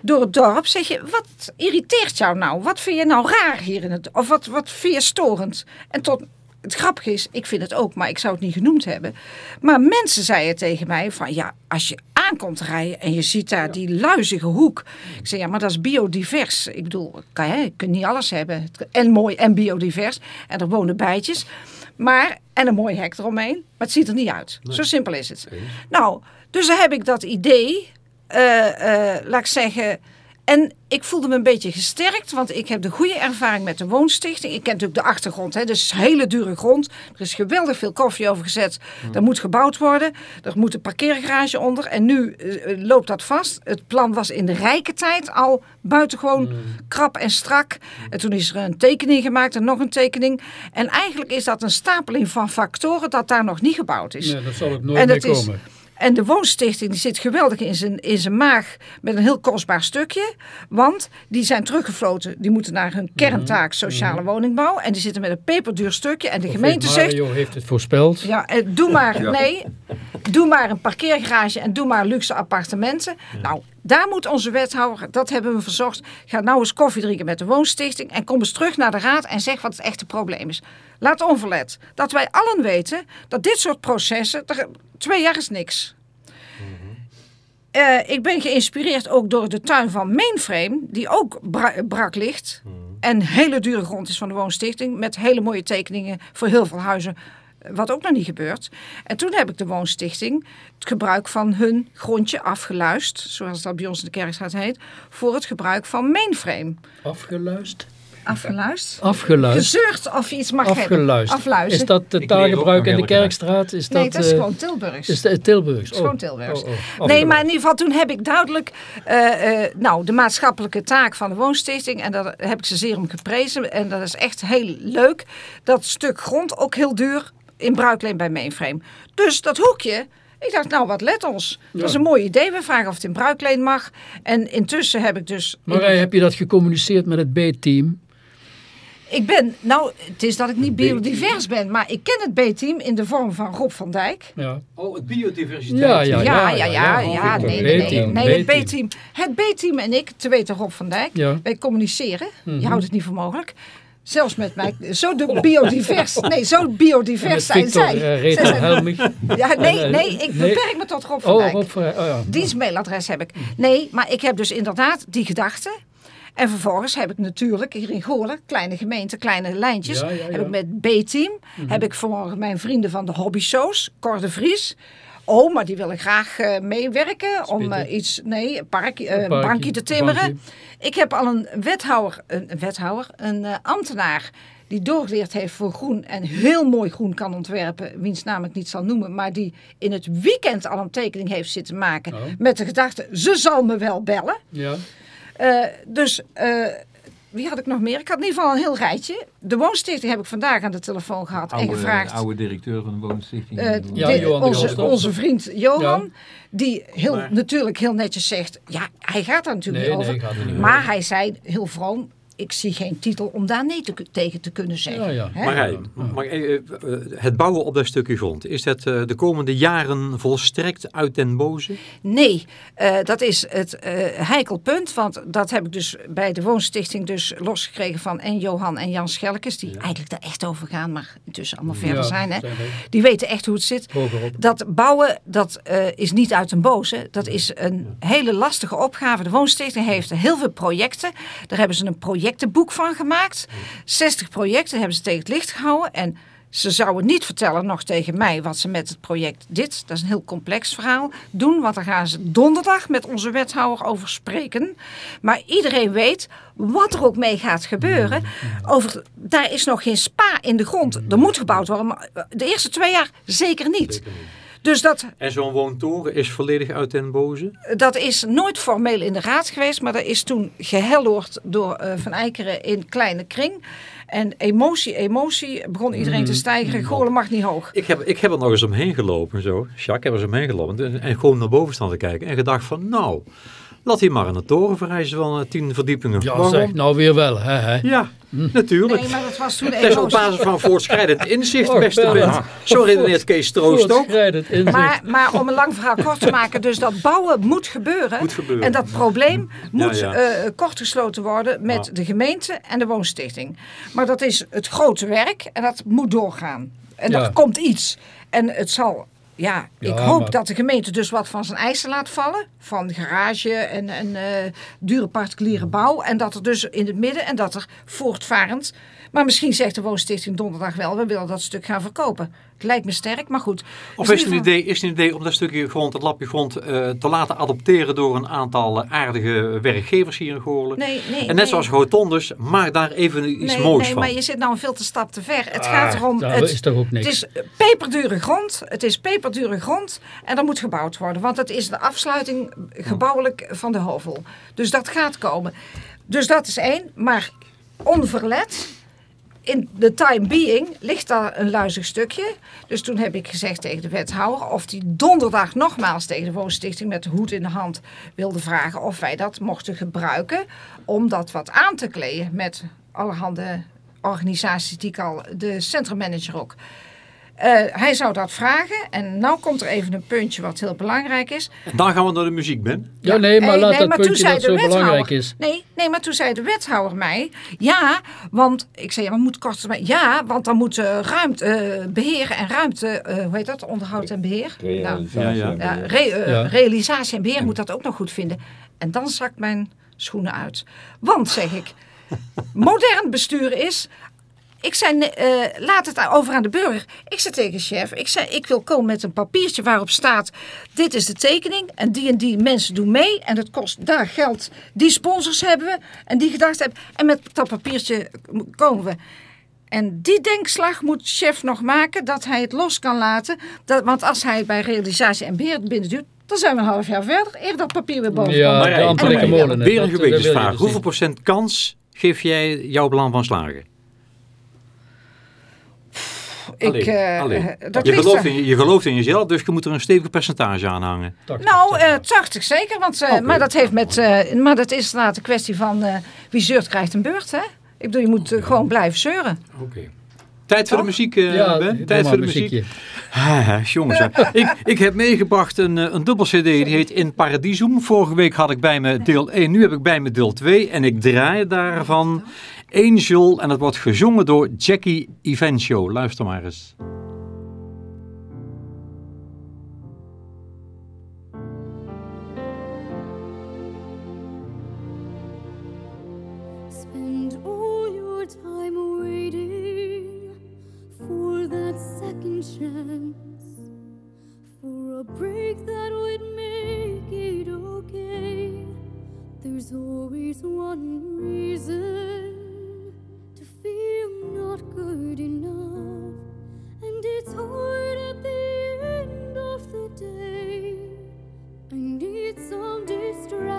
door het dorp, zeg je, wat irriteert jou nou? Wat vind je nou raar hier in het Of wat, wat vind je storend? En tot, het grappige is, ik vind het ook, maar ik zou het niet genoemd hebben. Maar mensen zeiden tegen mij van, ja, als je aankomt rijden en je ziet daar die luizige hoek. Ik zei, ja, maar dat is biodivers. Ik bedoel, kan je, je kunt niet alles hebben. En mooi en biodivers. En er wonen bijtjes. Maar, en een mooi hek eromheen. Maar het ziet er niet uit. Zo simpel is het. Nou, dus dan heb ik dat idee, eh, eh, laat ik zeggen. En ik voelde me een beetje gesterkt, want ik heb de goede ervaring met de woonstichting. Ik ken natuurlijk de achtergrond, hè, dus hele dure grond. Er is geweldig veel koffie over gezet. Er moet gebouwd worden. Er moet een parkeergarage onder. En nu eh, loopt dat vast. Het plan was in de rijke tijd al buitengewoon krap en strak. En toen is er een tekening gemaakt en nog een tekening. En eigenlijk is dat een stapeling van factoren dat daar nog niet gebouwd is. Nee, dat zal ook nooit En meer is- komen. En de woonstichting die zit geweldig in zijn, in zijn maag met een heel kostbaar stukje. Want die zijn teruggefloten. Die moeten naar hun kerntaak sociale woningbouw. En die zitten met een peperduur stukje. En de Of gemeente heeft zegt... Mario heeft het voorspeld. Ja, eh, doe maar, nee, doe maar een parkeergarage en doe maar luxe appartementen. Nou, daar moet onze wethouder, dat hebben we verzocht, ga nou eens koffie drinken met de woonstichting en kom eens terug naar de raad en zeg wat het echte probleem is. Laat onverlet dat wij allen weten dat dit soort processen, twee jaar is niks. Eh, ik ben geïnspireerd ook door de tuin van Mainframe, die ook bra- brak ligt. En hele dure grond is van de woonstichting, met hele mooie tekeningen voor heel veel huizen. Wat ook nog niet gebeurt. En toen heb ik de woonstichting het gebruik van hun grondje afgeluist, zoals dat bij ons in de kerkstraat heet, voor het gebruik van mainframe. Afgeluisterd? Afgeluist? Afgeluisterd. Gezeurd of je iets mag. Afluisteren. Is dat ook taalgebruik in de. Kerkstraat? Is nee, dat, dat is eh, gewoon Tilburgs. is het Tilburgs? is gewoon Tilburgs. Oh, oh, Nee, maar in ieder geval toen heb ik duidelijk eh, eh, nou, de maatschappelijke taak van de woonstichting. En daar heb ik ze zeer om geprezen. En dat is echt heel leuk. Dat stuk grond ook heel duur in bruikleen bij Mainframe. Dus dat hoekje, ik dacht nou wat let ons. Dat is een mooi idee. We vragen of het in bruikleen mag. En intussen heb ik dus... Marij, heb je dat gecommuniceerd met het B-team? Ik ben, nou het is dat ik niet biodivers ben. Maar ik ken het B-team in de vorm van Rob van Dijk. Ja. Oh, het biodiversiteit. Ja, ja, Ja, ja, ja, ja, ja, nee, nee, nee, het B-team. Het B-team en ik, te weten Rob van Dijk, Ja. wij communiceren. Mhm. Je houdt het niet voor mogelijk. Zelfs met mij, zo de biodivers, nee, zo biodivers zijn Victor zij. uh, Zij Reta zijn- Helmich. ja, nee, eh, nee, ik nee. beperk me tot Rob van Oh, Dijk. Rob van oh, ja. Dienstmailadres heb ik. Nee, maar ik heb dus inderdaad die gedachte. En vervolgens heb ik natuurlijk hier in Goorlen, kleine gemeente, kleine lijntjes. Ja, ja, ja. Heb ik met B-team, heb ik voor mijn vrienden van de hobby-shows, Cor de Vries. Oh, maar die willen graag eh, meewerken om eh, iets, nee, een park, eh, Een parkje, bankje te timmeren. bankje. Ik heb al een wethouder, een, wethouder, een ambtenaar die doorgeleerd heeft voor groen en heel mooi groen kan ontwerpen, wiens naam ik niet zal noemen, maar die in het weekend al een tekening heeft zitten maken Oh. met de gedachte, ze zal me wel bellen. Ja. Dus wie had ik nog meer? Ik had in ieder geval een heel rijtje. De woonstichting heb ik vandaag aan de telefoon gehad en gevraagd. oude directeur van de woonstichting. Eh, Ja, de- Johan de onze, onze vriend Johan, die heel, Maar- natuurlijk heel netjes zegt, ja, hij gaat daar natuurlijk Nee, niet nee, over. er niet maar hij zei heel vroom, ik zie geen titel om daar nee te, tegen te kunnen zeggen. Ja, ja. Hè? Marij, maar, eh, eh, het bouwen op dat stukje grond, is dat eh, de komende jaren volstrekt uit den boze? Nee, eh, dat is het eh heikel punt. Want dat heb ik dus bij de woonstichting dus losgekregen van en Johan en Jan Schelkes. Die eigenlijk daar echt over gaan, maar intussen allemaal verder Ja, zijn. Hè? zijn. Die weten echt hoe het zit. Dat bouwen, dat eh, is niet uit een boze. Dat is een hele lastige opgave. De Woonstichting heeft heel veel projecten. Daar hebben ze een projectenboek van gemaakt. 60 projecten hebben ze tegen het licht gehouden. En ze zouden niet vertellen nog tegen mij wat ze met het project dit, dat is een heel complex verhaal, doen. Want daar gaan ze donderdag met onze wethouder over spreken. Maar iedereen weet wat er ook mee gaat gebeuren. Over, daar is nog geen spa in de grond. Er moet gebouwd worden, maar de eerste twee jaar zeker niet. Dus dat, En zo'n woontoren is volledig uit den boze? dat is nooit formeel in de raad geweest, maar dat is toen gehelloord door eh, Van Eikeren in kleine kring. En emotie, emotie, begon iedereen te stijgen. Goorlen mag niet hoog. Ik heb, ik heb er nog eens omheen gelopen, zo. Jacques, ik heb er eens omheen gelopen en, en gewoon naar boven staan te kijken. En gedacht van, nou, laat hij maar een toren verrijzen van eh, tien verdiepingen. Ja, Waarom? zeg, nou weer wel. Hè, hè. Ja, natuurlijk. Nee, maar dat was toen Dat is op basis van voortschrijdend inzicht, Oh, beste Bernard. mensen. Zo redeneert Kees Troost ook. Voortschrijdend inzicht. Maar, maar om een lang verhaal kort te maken, dus dat bouwen moet gebeuren. Moet gebeuren. En dat probleem moet ja. eh, kortgesloten worden met de gemeente en de woonstichting. Maar dat is het grote werk en dat moet doorgaan. En Ja. er komt iets. En het zal, ja, ik Ja, hoop maar- dat de gemeente dus wat van zijn eisen laat vallen. Van garage en, en eh, dure particuliere bouw. En dat er dus in het midden en dat er voortvarend... Maar misschien zegt de woonstichting donderdag wel, we willen dat stuk gaan verkopen. Het lijkt me sterk, maar goed. Of Dus is het, een idee, is het een idee om dat stukje grond, dat lapje grond, eh, te laten adopteren door een aantal eh, aardige werkgevers hier in Goorlen? Nee, nee, en net nee. zoals Rotondes, maak daar even iets nee, moois nee, van. maar je zit nou een veel te stap te ver. Het Ah, gaat erom... dat het, is toch ook niks. Het is peperdure grond. Het is peperdure grond. En er moet gebouwd worden. Want het is de afsluiting gebouwelijk van de hovel. Dus dat gaat komen. Dus dat is één. Maar onverlet... In de time being ligt daar een luizig stukje. Dus toen heb ik gezegd tegen de wethouder of die donderdag nogmaals tegen de woonstichting met de hoed in de hand wilde vragen of wij dat mochten gebruiken om dat wat aan te kleden met allerhande organisaties die ik al, de centrummanager ook. Eh, hij zou dat vragen. En nou komt er even een puntje wat heel belangrijk is. Dan gaan we naar de muziek, Ben. Ja, nee, maar Eh, laat nee, dat maar toen puntje zei dat de zo wethouder- belangrijk is. Nee, nee, maar toen zei de wethouder mij, ja, want ik zei, ja, maar moet kosten, maar ja, want dan moet eh, ruimte eh, beheren en ruimte, eh, hoe heet dat, onderhoud en beheer. Nou, Ja, ja. ja, re- Ja. realisatie en beheer moet dat ook nog goed vinden. En dan zakt mijn schoenen uit. Want, zeg ik, modern besturen is... Ik zei, nee, eh, laat het over aan de burger. Ik zei tegen chef, ik zei, ik wil komen met een papiertje waarop staat... dit is de tekening en die en die mensen doen mee. En het kost daar geld. Die sponsors hebben we en die gedachten hebben. En met dat papiertje komen we. En die denkslag moet chef nog maken dat hij het los kan laten. Dat, want als hij bij realisatie en beheer binnenduwt, dan zijn we een half jaar verder. Eer dat papier weer boven Ja, komt. de molen. Weer een gewetensvraag. dus Hoeveel procent kans geef jij jouw belang van slagen? Ik, eh, alleen. eh, dat je, gelooft in, je gelooft in jezelf, dus je moet er een stevig percentage aan hangen. 80%. Nou, eh 80 zeker. Want, eh, maar, dat heeft met, eh, maar dat is inderdaad een kwestie van eh, wie zeurt krijgt een beurt. Hè? Ik bedoel, je moet eh, gewoon blijven zeuren. Oké. Tijd voor de muziek, eh, ja, Ben? Tijd voor de muziek. Ah, jongens, ik, ik heb meegebracht een, eh, een dubbel cd, die heet In Paradisum. Vorige week had ik bij me deel 1, nu heb ik bij me deel 2. En ik draai daarvan Angel en dat wordt gezongen door Jackie Evencio. Luister maar eens.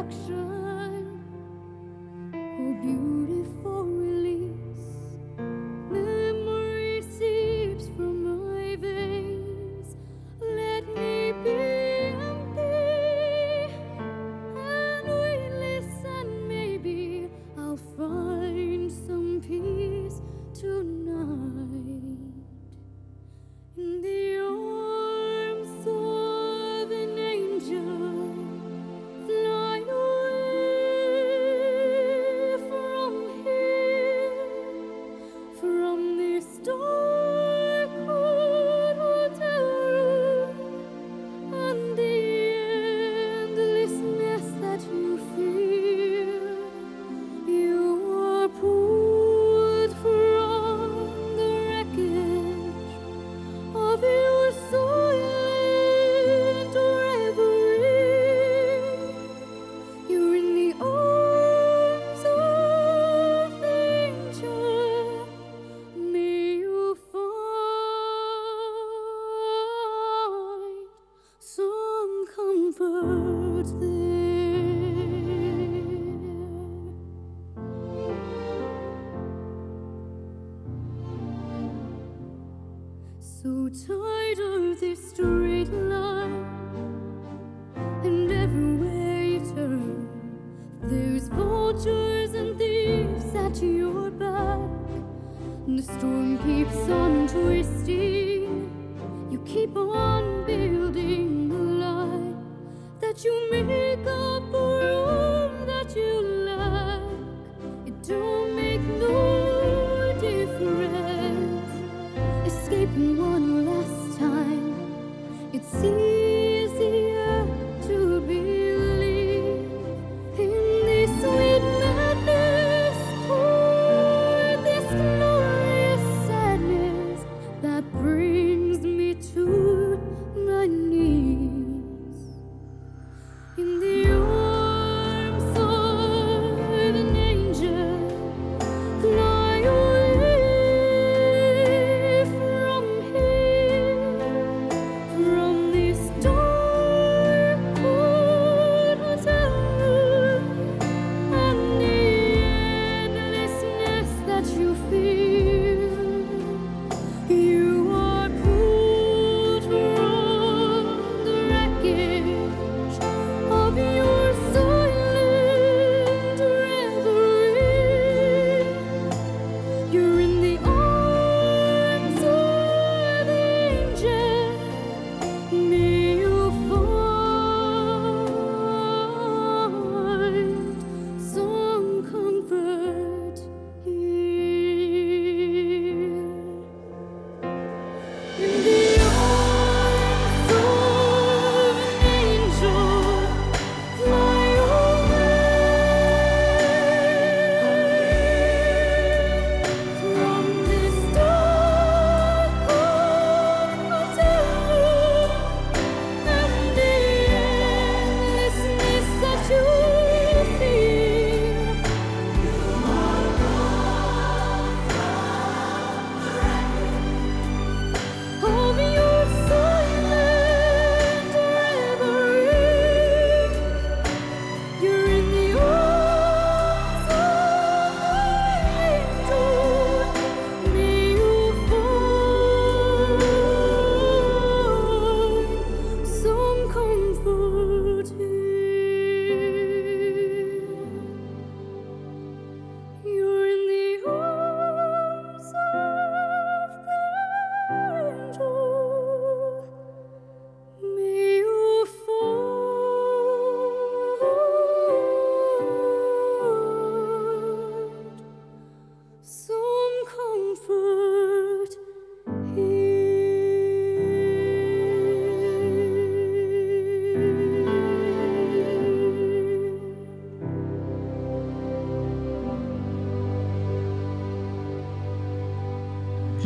yakışır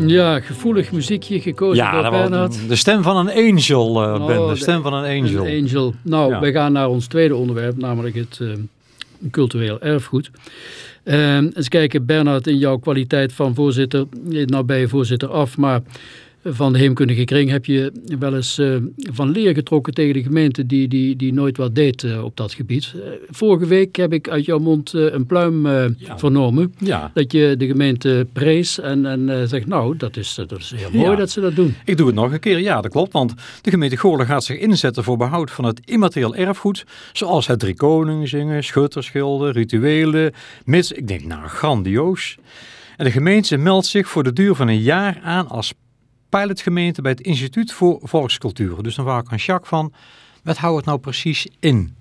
Ja, gevoelig muziekje gekozen Ja, door Bernhard. de stem van een angel, eh, Oh, Ben. De stem van een angel. Een angel. Nou, Ja. wij gaan naar ons tweede onderwerp, namelijk het eh, cultureel erfgoed. Eh, eens kijken, Bernhard, in jouw kwaliteit van voorzitter, nou ben je voorzitter af, maar van de heemkundige kring heb je wel eens eh, van leer getrokken tegen de gemeente die, die, die nooit wat deed eh, op dat gebied. Eh, vorige week heb ik uit jouw mond een pluim Ja. vernomen. Ja, Dat je de gemeente prees en, en zegt, nou, dat is, dat is heel mooi Ja. dat ze dat doen. ik doe het nog een keer. Ja, dat klopt. Want de gemeente Goorlen gaat zich inzetten voor behoud van het immaterieel erfgoed. Zoals het drie koningen zingen, schutterschilden, rituelen. Mits, ik denk, nou, grandioos. En de gemeente meldt zich voor de duur van een jaar aan als pilotgemeente bij het Instituut voor Volkscultuur. Dus dan wou ik aan Jacques van, wat houdt het nou precies in?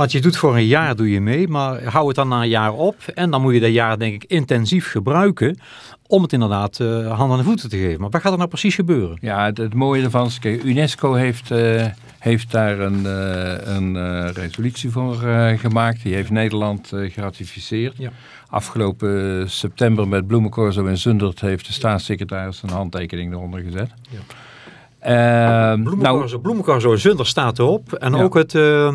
Want je doet voor een jaar doe je mee, maar hou het dan na een jaar op. En dan moet je dat jaar denk ik intensief gebruiken om het inderdaad eh handen en voeten te geven. Maar wat gaat er nou precies gebeuren? Ja, het, het mooie ervan is, kijk, UNESCO heeft, eh, heeft daar een, eh, een resolutie voor gemaakt. Die heeft Nederland geratificeerd. Ja. Afgelopen september met Bloemencorso in Zundert heeft de staatssecretaris een handtekening eronder gezet. Ja. Ehm, nou, Bloemencorso, Bloemencorso Zunder staat erop. En Ja. ook het, eh,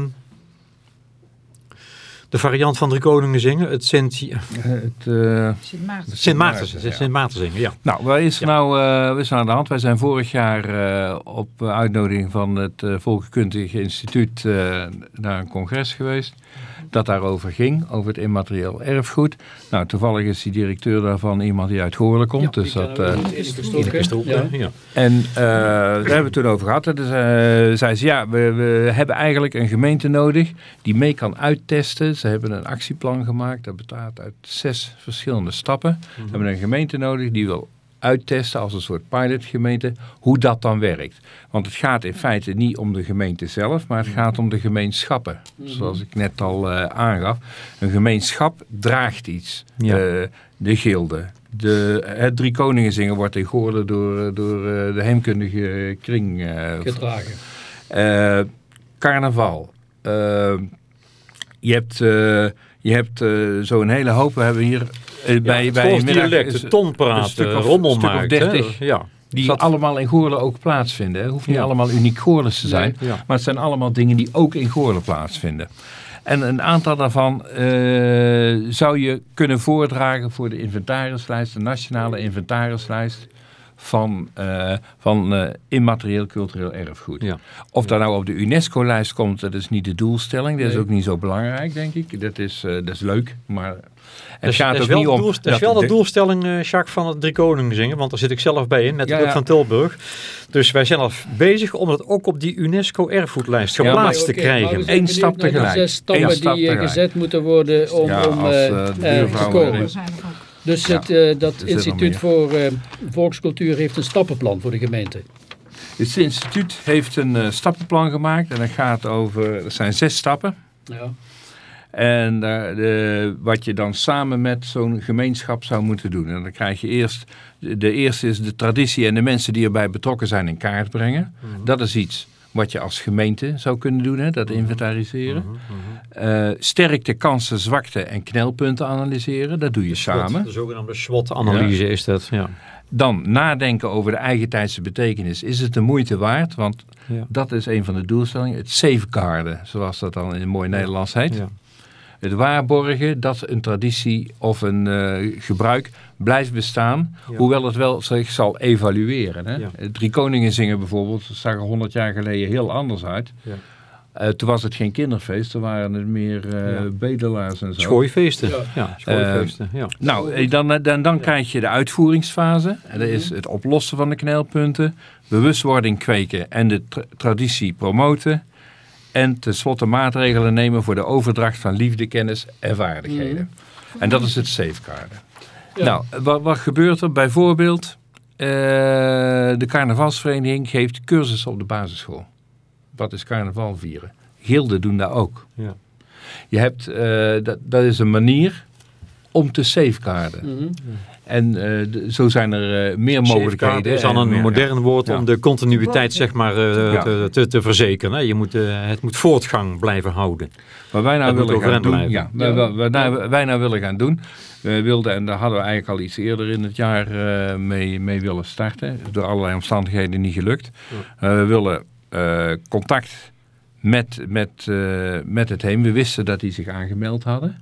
de variant van Drie Koningen zingen. Het Sint, het, eh, Sint Maarten. Sint Maarten, ja. Sint Maarten zingen, ja. Nou, wat is er Ja. nou eh, wat is er aan de hand? Wij zijn vorig jaar eh, op eh, uitnodiging van het uh, Volkenkundig Instituut eh, naar een congres geweest. Dat daarover ging, over het immaterieel erfgoed. Nou, toevallig is die directeur daarvan iemand die uit Goorlen komt. dus dat, eh, Ineke Stroep, Ja. hè? ja. en eh, daar hebben we het toen over gehad. En dus, eh, zei ze, ja, we, we hebben eigenlijk een gemeente nodig die mee kan uittesten. Ze hebben een actieplan gemaakt. Dat bestaat uit zes verschillende stappen. We hebben een gemeente nodig die wil uittesten als een soort pilotgemeente hoe dat dan werkt. Want het gaat in feite niet om de gemeente zelf, maar het gaat om de gemeenschappen. Zoals ik net al eh, aangaf. Een gemeenschap draagt iets. Ja. Eh, de gilde. De, het Drie Koningen zingen wordt in Goorlen door, door eh, de heemkundige kring eh, Gedragen. carnaval. Je hebt, je hebt zo'n hele hoop. We hebben hier bij, ja, bij een middag dialect, tonpraat, rommelmarkt. stuk of hè? 30. Ja. die Zat- allemaal in Goorlen ook plaatsvinden. Het hoeft niet Ja. allemaal uniek Goorlens te zijn. Ja. Maar het zijn allemaal dingen die ook in Goorlen plaatsvinden. En een aantal daarvan eh, zou je kunnen voordragen voor de inventarislijst, de nationale inventarislijst van, eh, van eh, immaterieel cultureel erfgoed. Ja. Of dat nou op de UNESCO-lijst komt, dat is niet de doelstelling. Dat is ook niet zo belangrijk, denk ik. Dat is, eh, dat is leuk, maar het Dat is, gaat dat ook wel niet de om... dat is wel de de- doelstelling, eh, Jacques, van het Drie Koningen zingen. Want daar zit ik zelf bij in, met de Ja, Club ja. van Tilburg. Dus wij zijn al bezig om het ook op die UNESCO-erfgoedlijst Ja, geplaatst te krijgen. zijn Eén stap naar de tegelijk. zes stappen Eén stap die eh, tegelijk. gezet moeten worden om, Ja, om als, eh, te komen. Zijn ook. Dus Ja, het, eh, dat instituut voor eh, volkscultuur heeft een stappenplan voor de gemeente. Het instituut heeft een eh, stappenplan gemaakt en dat gaat over, er zijn zes stappen. Ja. En de, wat je dan samen met zo'n gemeenschap zou moeten doen. En dan krijg je eerst, de, eerste is de traditie en de mensen die erbij betrokken zijn in kaart brengen. Dat is iets wat je als gemeente zou kunnen doen, hè, dat inventariseren. Eh, sterkte, kansen, zwakte en knelpunten analyseren. Dat doe je samen. De zogenaamde SWOT-analyse is dat, ja. Dan nadenken over de eigentijdse betekenis. Is het de moeite waard? Want Ja. dat is een van de doelstellingen. Het safeguarden, zoals dat dan in het mooi Nederlands heet. Ja. Het waarborgen dat een traditie of een eh, gebruik blijft bestaan. Ja. Hoewel het wel zich zal evalueren. Hè? Ja. Het Drie Koningen zingen bijvoorbeeld. Dat zag er 100 jaar geleden heel anders uit. Ja. Eh, toen was het geen kinderfeest. Toen waren het meer eh, Ja. bedelaars en zo. Schooifeesten. Ja. Ja, schooifeesten, ja. Nou, eh, dan, eh, dan, dan krijg je de uitvoeringsfase. En dat is het oplossen van de knelpunten, bewustwording kweken en de tra- traditie promoten. En tenslotte maatregelen nemen voor de overdracht van liefde, kennis en vaardigheden. En dat is het safeguarden. Ja. Nou, wat, wat gebeurt er? Bijvoorbeeld, eh, de carnavalsvereniging geeft cursussen op de basisschool. Wat is carnaval vieren? Gilden doen dat ook. Ja. Je hebt, eh, dat, dat is een manier om te safeguarden. Mhm. En eh, zo zijn er eh, meer mogelijkheden. is dan en een meer- modern woord Ja. om de continuïteit zeg maar, eh, Ja. te, te, te verzekeren. hè. Je moet, het moet voortgang blijven houden. Wat wij nou willen gaan doen, blijven. ja, wij, wij, wij, nou- wij nou willen gaan doen, we wilden, en daar hadden we eigenlijk al iets eerder in het jaar eh, mee, mee willen starten, door allerlei omstandigheden niet gelukt. Eh, we willen eh, contact met, met, eh, met het heen. We wisten dat die zich aangemeld hadden.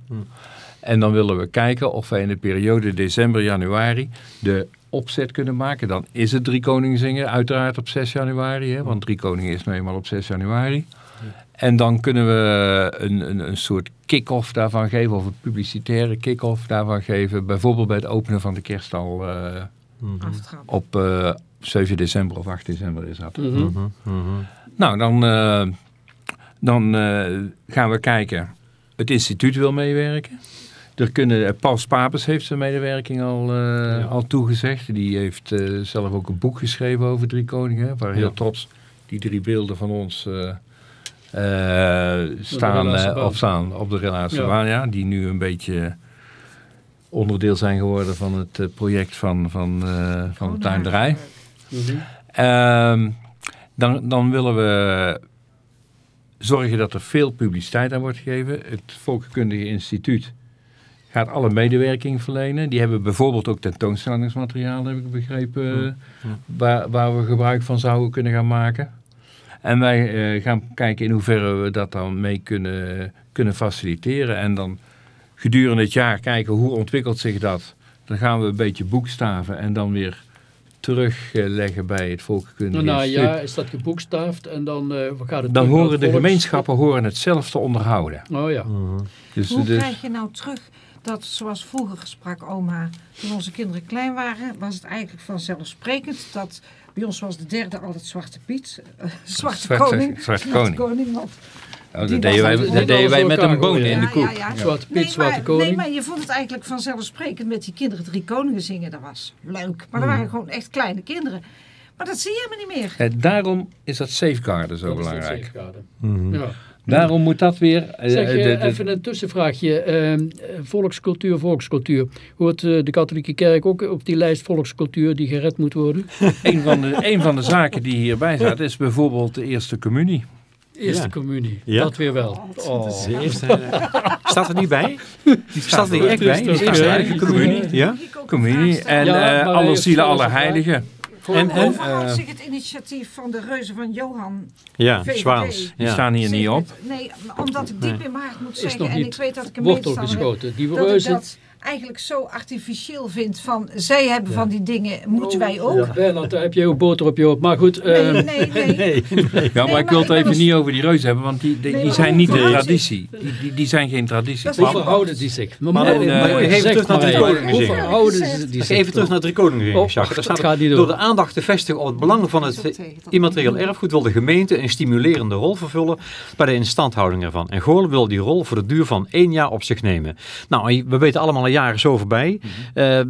En dan willen we kijken of wij in de periode december, januari de opzet kunnen maken. Dan is het Drie Koningen zingen uiteraard op 6 januari. Hè, want Drie Koningen is nou eenmaal op 6 januari. En dan kunnen we een, een, een soort kick-off daarvan geven, of een publicitaire kick-off daarvan geven. Bijvoorbeeld bij het openen van de kerststal eh, Aftrap. op eh, 7 december of 8 december is dat. Mhm. Nou, dan, eh, dan eh, gaan we kijken. Het instituut wil meewerken. Er kunnen, eh, Paul Spapers heeft zijn medewerking al, eh, al toegezegd. Die heeft eh, zelf ook een boek geschreven over Drie Koningen. Waar heel Ja. trots die drie beelden van ons staan, op, staan op de relatie Ja. ja, Die nu een beetje onderdeel zijn geworden van het project van, van, van de tuinderij. Ehm, dan, dan willen we zorgen dat er veel publiciteit aan wordt gegeven. Het Volkenkundige Instituut gaat alle medewerking verlenen. Die hebben bijvoorbeeld ook tentoonstellingsmateriaal, heb ik begrepen, waar, waar we gebruik van zouden kunnen gaan maken. En wij eh, gaan kijken in hoeverre we dat dan mee kunnen, kunnen faciliteren. En dan gedurende het jaar kijken hoe ontwikkelt zich dat. Dan gaan we een beetje boekstaven en dan weer terugleggen bij het Volkenkundige Nou, na een Instituut. jaar is dat geboekstaafd en dan eh, gaat het Dan terug naar horen de volks- gemeenschappen horen het zelf te onderhouden. Oh ja. Dus, Hoe dus krijg je nou terug dat, zoals vroeger sprak oma, toen onze kinderen klein waren, was het eigenlijk vanzelfsprekend dat bij ons was de derde altijd Zwarte Piet, eh, Zwarte, Zwarte- Koning. Zwarte Koning. want- oh, dat deden wij, was- dat deden wij met een boon in de koek. ja, ja. Zwarte Piet, Nee, Zwarte maar, Koning. Nee, maar je vond het eigenlijk vanzelfsprekend met die kinderen drie koningen zingen. Dat was leuk. Maar Hmm. dat waren gewoon echt kleine kinderen. Maar dat zie je helemaal niet meer. Eh, daarom is dat safeguarden zo Dat is het belangrijk. safeguarden. Mhm. Ja. Daarom moet dat weer... eh, Zeg, de- de- even een tussenvraagje. Eh, eh, volkscultuur, volkscultuur. Hoort eh, de katholieke kerk ook op die lijst volkscultuur die gered moet worden? een, van de, een van de zaken die hierbij staat is bijvoorbeeld de eerste communie. Eerste Ja. communie. Ja. Dat weer wel. Oh. De eerste, staat er niet bij? staat er niet echt bij? is De eerste communie? Ja? Communie en Ja, alle zielen, alle erbij. En, en? Overal zich het initiatief van de reuzen van Johan. Ja, VVD. Zwaans. Die Ja. staan hier niet op. Nee, omdat ik diep in mijn hart moet zeggen, en ik weet dat ik een heb, geschoten. Die reuzen. dat eigenlijk zo artificieel vind van, zij hebben van die dingen, moeten wij ook? Bernard, daar heb je ook boter op je hoofd. Maar goed, Nee, eh, nee, nee. Ja, maar ik wil het even was- niet over die reuzen hebben, want die, die, Nee, zijn niet de traditie. Die, die, die zijn geen traditie. Dat is hoe verhouden die zich? Maar, eh, maar even terug naar even, koningen Hoe zingen. verhouden ze die zich? even terug naar drie koningen, Oh, Jacques. dat Daar staat gaat niet door. Door de aandacht te vestigen op het belang van het immaterieel erfgoed wil de gemeente een stimulerende rol vervullen bij de instandhouding ervan. En Goorlen wil die rol voor de duur van één jaar op zich nemen. Nou, we weten allemaal is zo voorbij. Eh,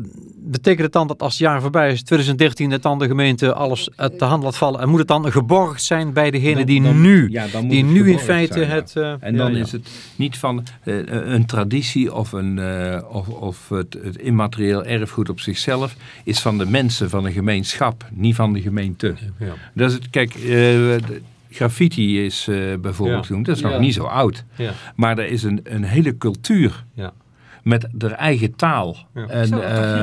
betekent het dan dat als het jaar voorbij is, 2013, dat dan de gemeente alles uit de hand laat vallen? En moet het dan geborgd zijn bij degene Dan- die dan- nu, ja, dan moet die nu in feite zijn, ja. het... eh, En dan ja, ja. is het niet van eh, een traditie of, een, eh, of, of het, het immaterieel erfgoed op zichzelf. Is van de mensen, van de gemeenschap, niet van de gemeente. Ja. Dat is het, kijk, eh, de graffiti is eh, bijvoorbeeld Ja. genoemd. Dat is nog Ja. niet zo oud. Ja. Maar er is een, een hele cultuur Ja. Met haar eigen taal. Ja. En, eh,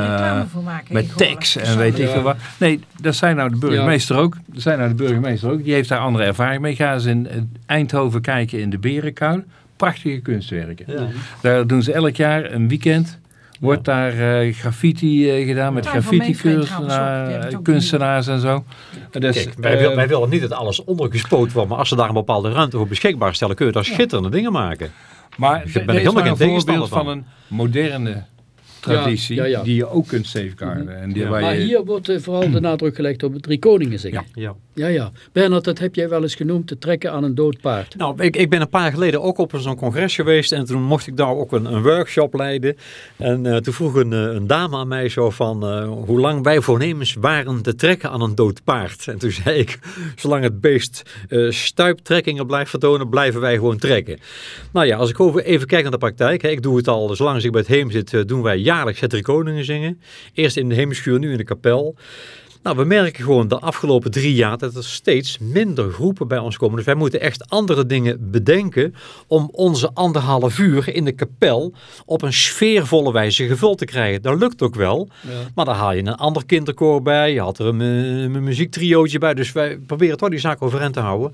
reclame voor maken? met tekst en weet ik veel wat. Nee, dat zijn nou de burgemeester ook. Dat zijn nou de burgemeester ook. Die heeft daar andere ervaring mee. Ga eens in eh, Eindhoven kijken in de Berenkuil. Prachtige kunstwerken. Ja. Daar doen ze elk jaar een weekend. Wordt daar eh, graffiti eh, gedaan met Tuin van Meefree trouwens ook, die hebben graffiti het ook kunstenaars en zo. Dus, Kijk, wij, wil- wij willen niet dat alles ondergespoten wordt, maar als ze daar een bepaalde ruimte voor beschikbaar stellen, kun je daar schitterende dingen maken. Maar Ik d- ben er helemaal geen voorbeeld van een moderne traditie Ja, ja, ja. die je ook kunt safeguarden. En die Ja. waar Maar je, hier wordt eh, vooral de nadruk gelegd op het drie koningen zingen. Ja. Ja, ja. Bernard, dat heb jij wel eens genoemd, te trekken aan een dood paard. Nou, ik, ik ben een paar jaar geleden ook op zo'n congres geweest en toen mocht ik daar ook een, een workshop leiden. En eh, toen vroeg een, eh, een dame aan mij zo van eh, hoe lang wij voornemens waren te trekken aan een dood paard. En toen zei ik, zolang het beest eh, stuiptrekkingen blijft vertonen, blijven wij gewoon trekken. Nou ja, als ik over, even kijk naar de praktijk, hè, ik doe het al, zolang ik bij het heem zit, eh, doen wij jaarlijks het drie koningen zingen. Eerst in de hemelschuur, nu in de kapel. Nou, we merken gewoon de afgelopen drie jaar dat er steeds minder groepen bij ons komen. Dus wij moeten echt andere dingen bedenken om onze anderhalf uur in de kapel op een sfeervolle wijze gevuld te krijgen. Dat lukt ook wel, maar dan haal je een ander kinderkoor bij, je had er een, eh, een muziektriootje bij. Dus wij proberen toch die zaak overeind te houden.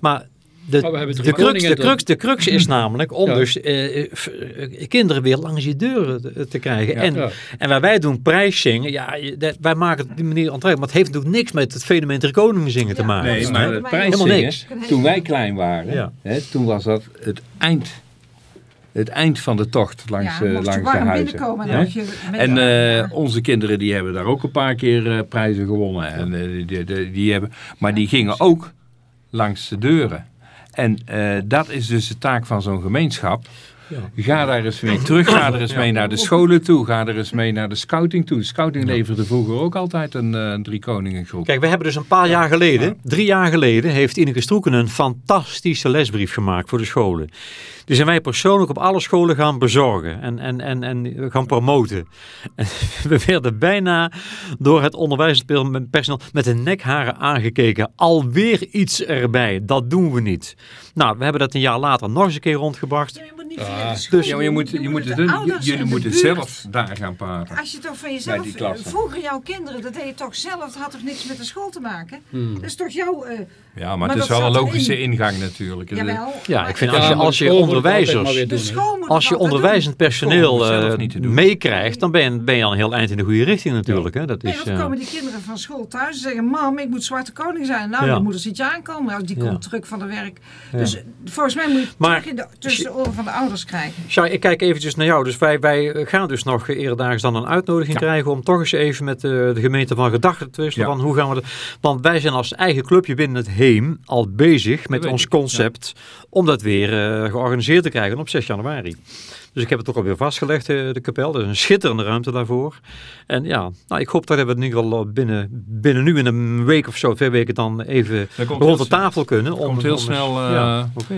Maar de, Maar we hebben de, drie crux, de, crux, de crux is namelijk om Ja. dus eh, eh, f- eh, kinderen weer langs je deuren te, te krijgen. Ja. En, Ja. en waar wij doen prijszingen, ja, dat- wij maken het op die manier aantrekkelijk. Maar het heeft natuurlijk niks met het fenomeen drie koningen zingen te maken. Nee, maar het prijszingen, niks. toen wij klein waren, Ja. hè, toen was dat het eind, het eind van de tocht langs, ja, langs de huizen. binnenkomen. En, je eh, onze kinderen die hebben daar ook een paar keer eh, prijzen gewonnen. En, die, die, die hebben, maar die gingen ook langs de deuren. En eh, dat is dus de taak van zo'n gemeenschap. Ja. Ga daar eens mee terug, ga er eens mee naar de scholen toe, ga er eens mee naar de scouting toe. De scouting leverde vroeger ook altijd een eh, drie koningen groep. Kijk, we hebben dus een paar jaar geleden, drie jaar geleden, heeft Ineke Stroeken een fantastische lesbrief gemaakt voor de scholen. Die zijn wij persoonlijk op alle scholen gaan bezorgen en, en, en, en gaan promoten. En we werden bijna door het onderwijspersoneel met de nekharen aangekeken. Alweer iets erbij, dat doen we niet. Nou, we hebben dat een jaar later nog eens een keer rondgebracht. Ah. de Dus- Ja, maar je moet, je moet de het doen. Jullie en de moeten zelf daar gaan praten. Als je toch van jezelf, klassen. vroeger jouw kinderen, dat deed je toch zelf, dat had toch niks met de school te maken? Hmm. Dat is toch jouw, eh, Ja, maar, Maar het is wel een logische ingang natuurlijk. jawel. Ja, ik vind als je, als de je onderwijzers de Als je onderwijzend personeel eh, meekrijgt, dan ben je, ben je al een heel eind in de goede richting natuurlijk. Hè? Dat is, Nee, want eh, dan komen die kinderen van school thuis en zeggen, mam, ik moet Zwarte Koning zijn. Nou, Ja. je moeder ziet je aankomen, nou, die Ja. komt terug van de werk. Dus eh, volgens mij moet je het Maar- terug in de, tussen de oren van de ouders krijgen. Sjaak, ik kijk eventjes naar jou. Dus wij, wij gaan dus nog eerder dan een uitnodiging krijgen om toch eens even met eh, de gemeente van gedachten te wisselen. Ja. Van hoe gaan we dat? Want wij zijn als eigen clubje binnen het Heem al bezig met ons ik, concept om dat weer eh, georganiseerd te krijgen op 6 januari. Dus ik heb het toch alweer vastgelegd, eh, de kapel. Er is een schitterende ruimte daarvoor. En ja, nou, ik hoop dat we in ieder geval binnen, binnen nu in een week of zo, twee weken dan even rond de tafel kunnen. Om, komt heel om- snel, eh, ja, oké.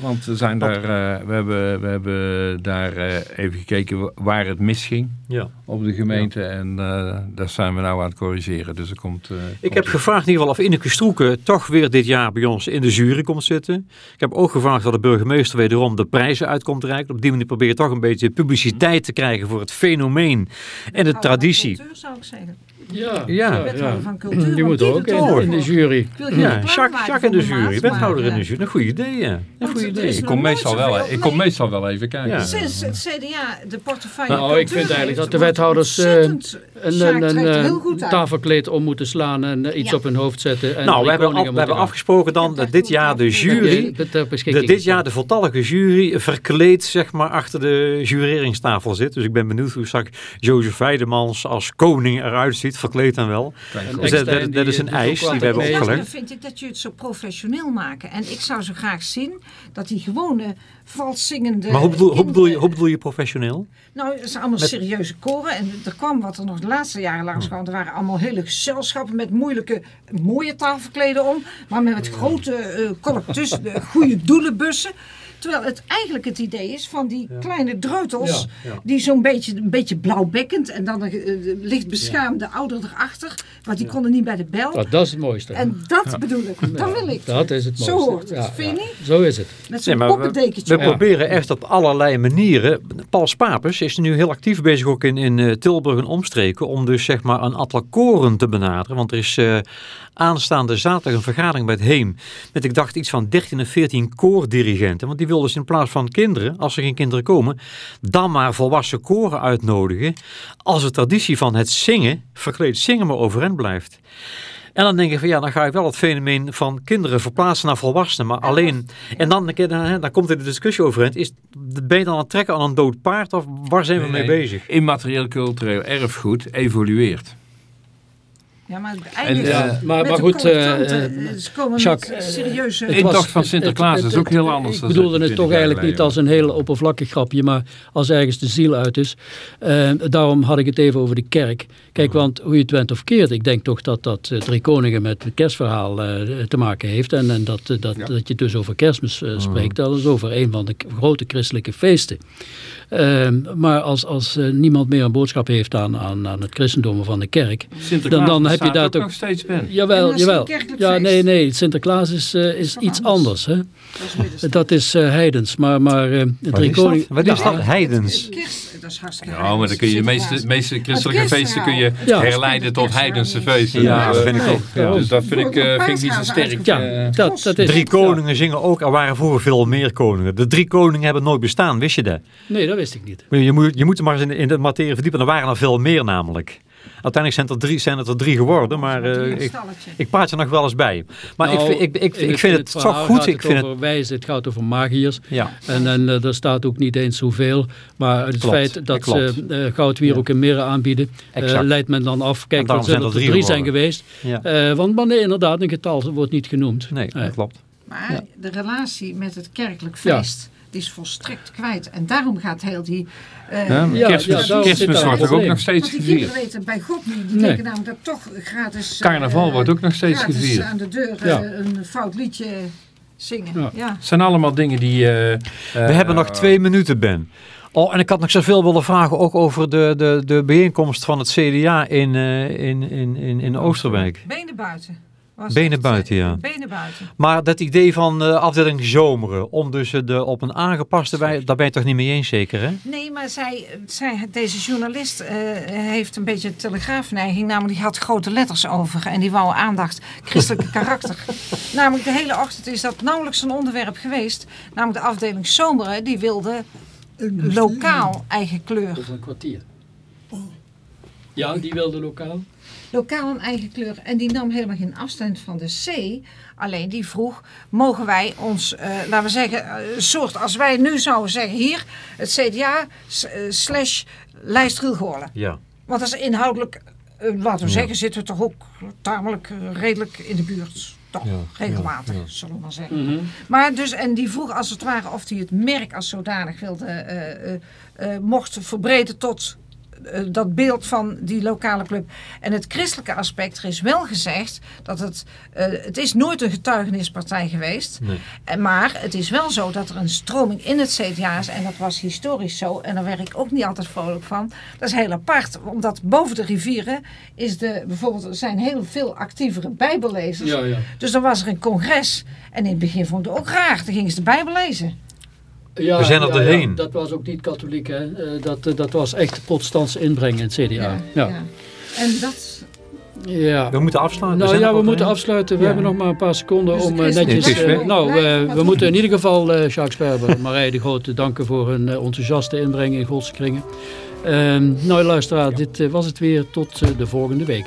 Want we, zijn daar, eh, we, hebben, we hebben daar eh, even gekeken wa- waar het misging Ja. op de gemeente. En eh, daar zijn we nou aan het corrigeren. Dus er komt, eh, Ik komt heb er- gevraagd in ieder geval of Ineke Stroeken toch weer dit jaar bij ons in de jury komt zitten. Ik heb ook gevraagd dat de burgemeester wederom de prijzen uit komt reiken. Op die manier probeer je toch een beetje publiciteit te krijgen voor het fenomeen en de van traditie. Cultuur, zou ik zeggen. Ja, Ja. Wethouder van cultuur. Die want moet die ook in, ook in de jury. Ja, Jacques, Jacques in de jury, wethouder in de jury. Een goed idee, ja. Een goed idee. Ik kom, meestal wel, ik kom meestal wel even kijken. Ja. Sinds het CDA de portefeuille Nou, ik vind eigenlijk dat de wethouders, eh, Een, een, eh, tafelkleed om moeten slaan en eh, iets Ja. op hun hoofd zetten. En Nou, we hebben, we hebben afgesproken dan dat dit jaar de jury Dat dit jaar de voltallige jury verkleed zeg maar, achter de jureringstafel zit. Dus ik ben benieuwd hoe straks Jozef Weidemans als koning eruit ziet, verkleed dan wel. Dus dat, is een eis die we hebben opgelegd. vind ik dat je het zo professioneel maken. En ik zou zo graag zien dat die gewone vals zingende Maar hoe bedoel, hoe, bedoel je, hoe bedoel je professioneel? Nou, het zijn allemaal serieuze koren. En er kwam wat er nog de laatste jaren langs kwam. Er waren allemaal hele gezelschappen met moeilijke, mooie tafelkleden om. Maar met grote eh collectus, de goede doelenbussen. Terwijl het eigenlijk het idee is van die kleine dreutels. Ja, ja. Die zo'n beetje, een beetje blauwbekkend. En dan een eh, licht beschaamde ouder erachter. Want die konden niet bij de bel. Dat, dat is het mooiste. En dat bedoel ik. Dat wil ik. Dat is het mooiste. Zo hoort het. Vind je niet? Zo is het. Met zo'n Nee, maar we, poppendekentje. we proberen echt op allerlei manieren. Paul Spapers is nu heel actief bezig ook in, in eh, Tilburg en omstreken. Om dus zeg maar een aantal koren te benaderen. Want er is eh, aanstaande zaterdag een vergadering bij het Heem. Met ik dacht iets van 13 of 14 koordirigenten. Want die wilden dus in plaats van kinderen, als er geen kinderen komen. Dan maar volwassen koren uitnodigen. Als de traditie van het zingen, verkleed zingen maar overeind blijft. En dan denk ik van ja, dan ga ik wel het fenomeen van kinderen verplaatsen naar volwassenen. Maar alleen, en dan, dan, dan komt er de discussie overeind. Is, ben je dan aan het trekken aan een dood paard of waar zijn we mee bezig? Immaterieel cultureel erfgoed evolueert. Ja, maar En, eigenlijk ja, met maar- de maar goed, eh, eh, eh, ze komen Jacques, serieuze... Van Sinterklaas het- is ook het- heel anders Ik bedoelde het 20 toch eigenlijk niet als een heel oppervlakkig grapje, maar als ergens de ziel uit is. Eh, daarom had ik het even over de kerk. Kijk, want hoe je het went of keert, ik denk toch dat dat eh, Drie Koningen met het kerstverhaal eh, te maken heeft. En, en dat, eh, dat, dat je dus over kerstmis eh, spreekt, dat is over een van de grote christelijke feesten. Eh, maar als, als eh, niemand meer een boodschap heeft aan, aan, aan het christendom of aan de kerk, dan, dan heb je bestaat daar ook toch... nog steeds, Ben. En Jawel, jawel. Ja, nee, nee. Sinterklaas is, eh, is iets anders? anders. Hè? Dat is is eh, heidens, maar, maar eh, de Wat drie is dat? koningen... Wat is dat? Heidens. Dat is hartstikke Ja, maar dan kun je de meeste, meeste christelijke feesten kun je herleiden tot heidense feesten. Ja, Dus, dat eh, vind ik ook. Ja. Dus dat vind ik, eh, vind ik niet zo sterk. Ja, eh. dat, dat is Drie koningen zingen ook, er waren vroeger veel meer koningen. De drie koningen hebben nooit bestaan, wist je dat? Nee, dat wist ik niet. Je moet, je moet er maar eens in, in de materie verdiepen, er waren er veel meer namelijk. Uiteindelijk zijn, er drie, zijn het er drie geworden, maar eh, ik, ik praat er nog wel eens bij. Maar Nou, ik, vind- ik, ik, ik vind het, verhaal toch goed. gaat Ik het vind het, over wijzen, het gaat over magiërs. ja. En, en eh, er staat ook niet eens zoveel. Maar het Klopt, feit dat klopt. ze eh, goudwier ook in mirren aanbieden, eh, leidt men dan af. Kijk, dan zijn er drie drie zijn geweest. ja. Eh, want maar nee, inderdaad, een getal wordt niet genoemd. Nee, dat klopt. Maar Ja. de relatie met het kerkelijk Ja. feest die is volstrekt kwijt. En daarom gaat heel die... eh, Ja, kerstmis, ja, wordt ook nog steeds Want die kinderen gevierd. weten bij God niet. Die Nee. denken namelijk dat toch gratis... eh, Carnaval wordt ook nog steeds gratis gevierd. aan de deur eh, een fout liedje zingen. Ja. Ja. Het zijn allemaal dingen die... eh, We hebben nog twee minuten, Ben. Oh, en ik had nog zoveel willen vragen, ook over de, de, de bijeenkomst van het CDA in, eh, in, in, in, in Oosterwijk. Benen buiten. Was Benen buiten, ja. Benen buiten. Maar dat idee van eh, afdeling zomeren, om dus eh, de, op een aangepaste wijze, daar ben je toch niet mee eens zeker, hè? Nee, maar zij, zij, deze journalist eh, heeft een beetje een telegraafneiging. Namelijk, die had grote letters over. En die wou aandacht, christelijke karakter. namelijk, de hele ochtend is dat nauwelijks een onderwerp geweest. Namelijk, de afdeling Zomeren, die wilde lokaal eigen kleur. Over een kwartier. Ja, die wilde lokaal. Lokaal een eigen kleur. En die nam helemaal geen afstand van de C. Alleen die vroeg, mogen wij ons, eh, laten we zeggen, een soort als wij nu zouden zeggen, hier, het CDA eh, slash lijst Rielgoorlen. Ja. Want dat is inhoudelijk, eh, laten we Ja. zeggen, zitten we toch ook tamelijk redelijk in de buurt. Toch, Ja, regelmatig, ja, ja. zullen we maar zeggen. Maar dus, en die vroeg als het ware of hij het merk als zodanig wilde, eh, eh, eh, mocht verbreden tot dat beeld van die lokale club. En het christelijke aspect, er is wel gezegd dat het, eh, het is nooit een getuigenispartij geweest. Nee. En Maar het is wel zo dat er een stroming in het CDA is. En dat was historisch zo. En daar werd ik ook niet altijd vrolijk van. Dat is heel apart. Omdat boven de rivieren is de, bijvoorbeeld, er zijn heel veel actievere bijbellezers. Ja, ja. Dus dan was er een congres. En in het begin vond ik het ook raar. Dan gingen ze de Bijbel lezen. Ja, We zijn er ja, doorheen. ja, dat was ook niet katholiek, hè. Eh, dat, eh, dat was echt protestantse inbreng in het CDA. Ja, ja. En dat... We moeten afsluiten. Nou ja, we moeten afsluiten. We Ja. hebben nog maar een paar seconden Dus om eh, netjes... nou, eh, we moeten in ieder geval eh Jacques Sperber en Marij de Grote danken voor hun enthousiaste inbreng in Godse kringen. Ehm, nou luisteraar, dit was het weer. Tot de volgende week.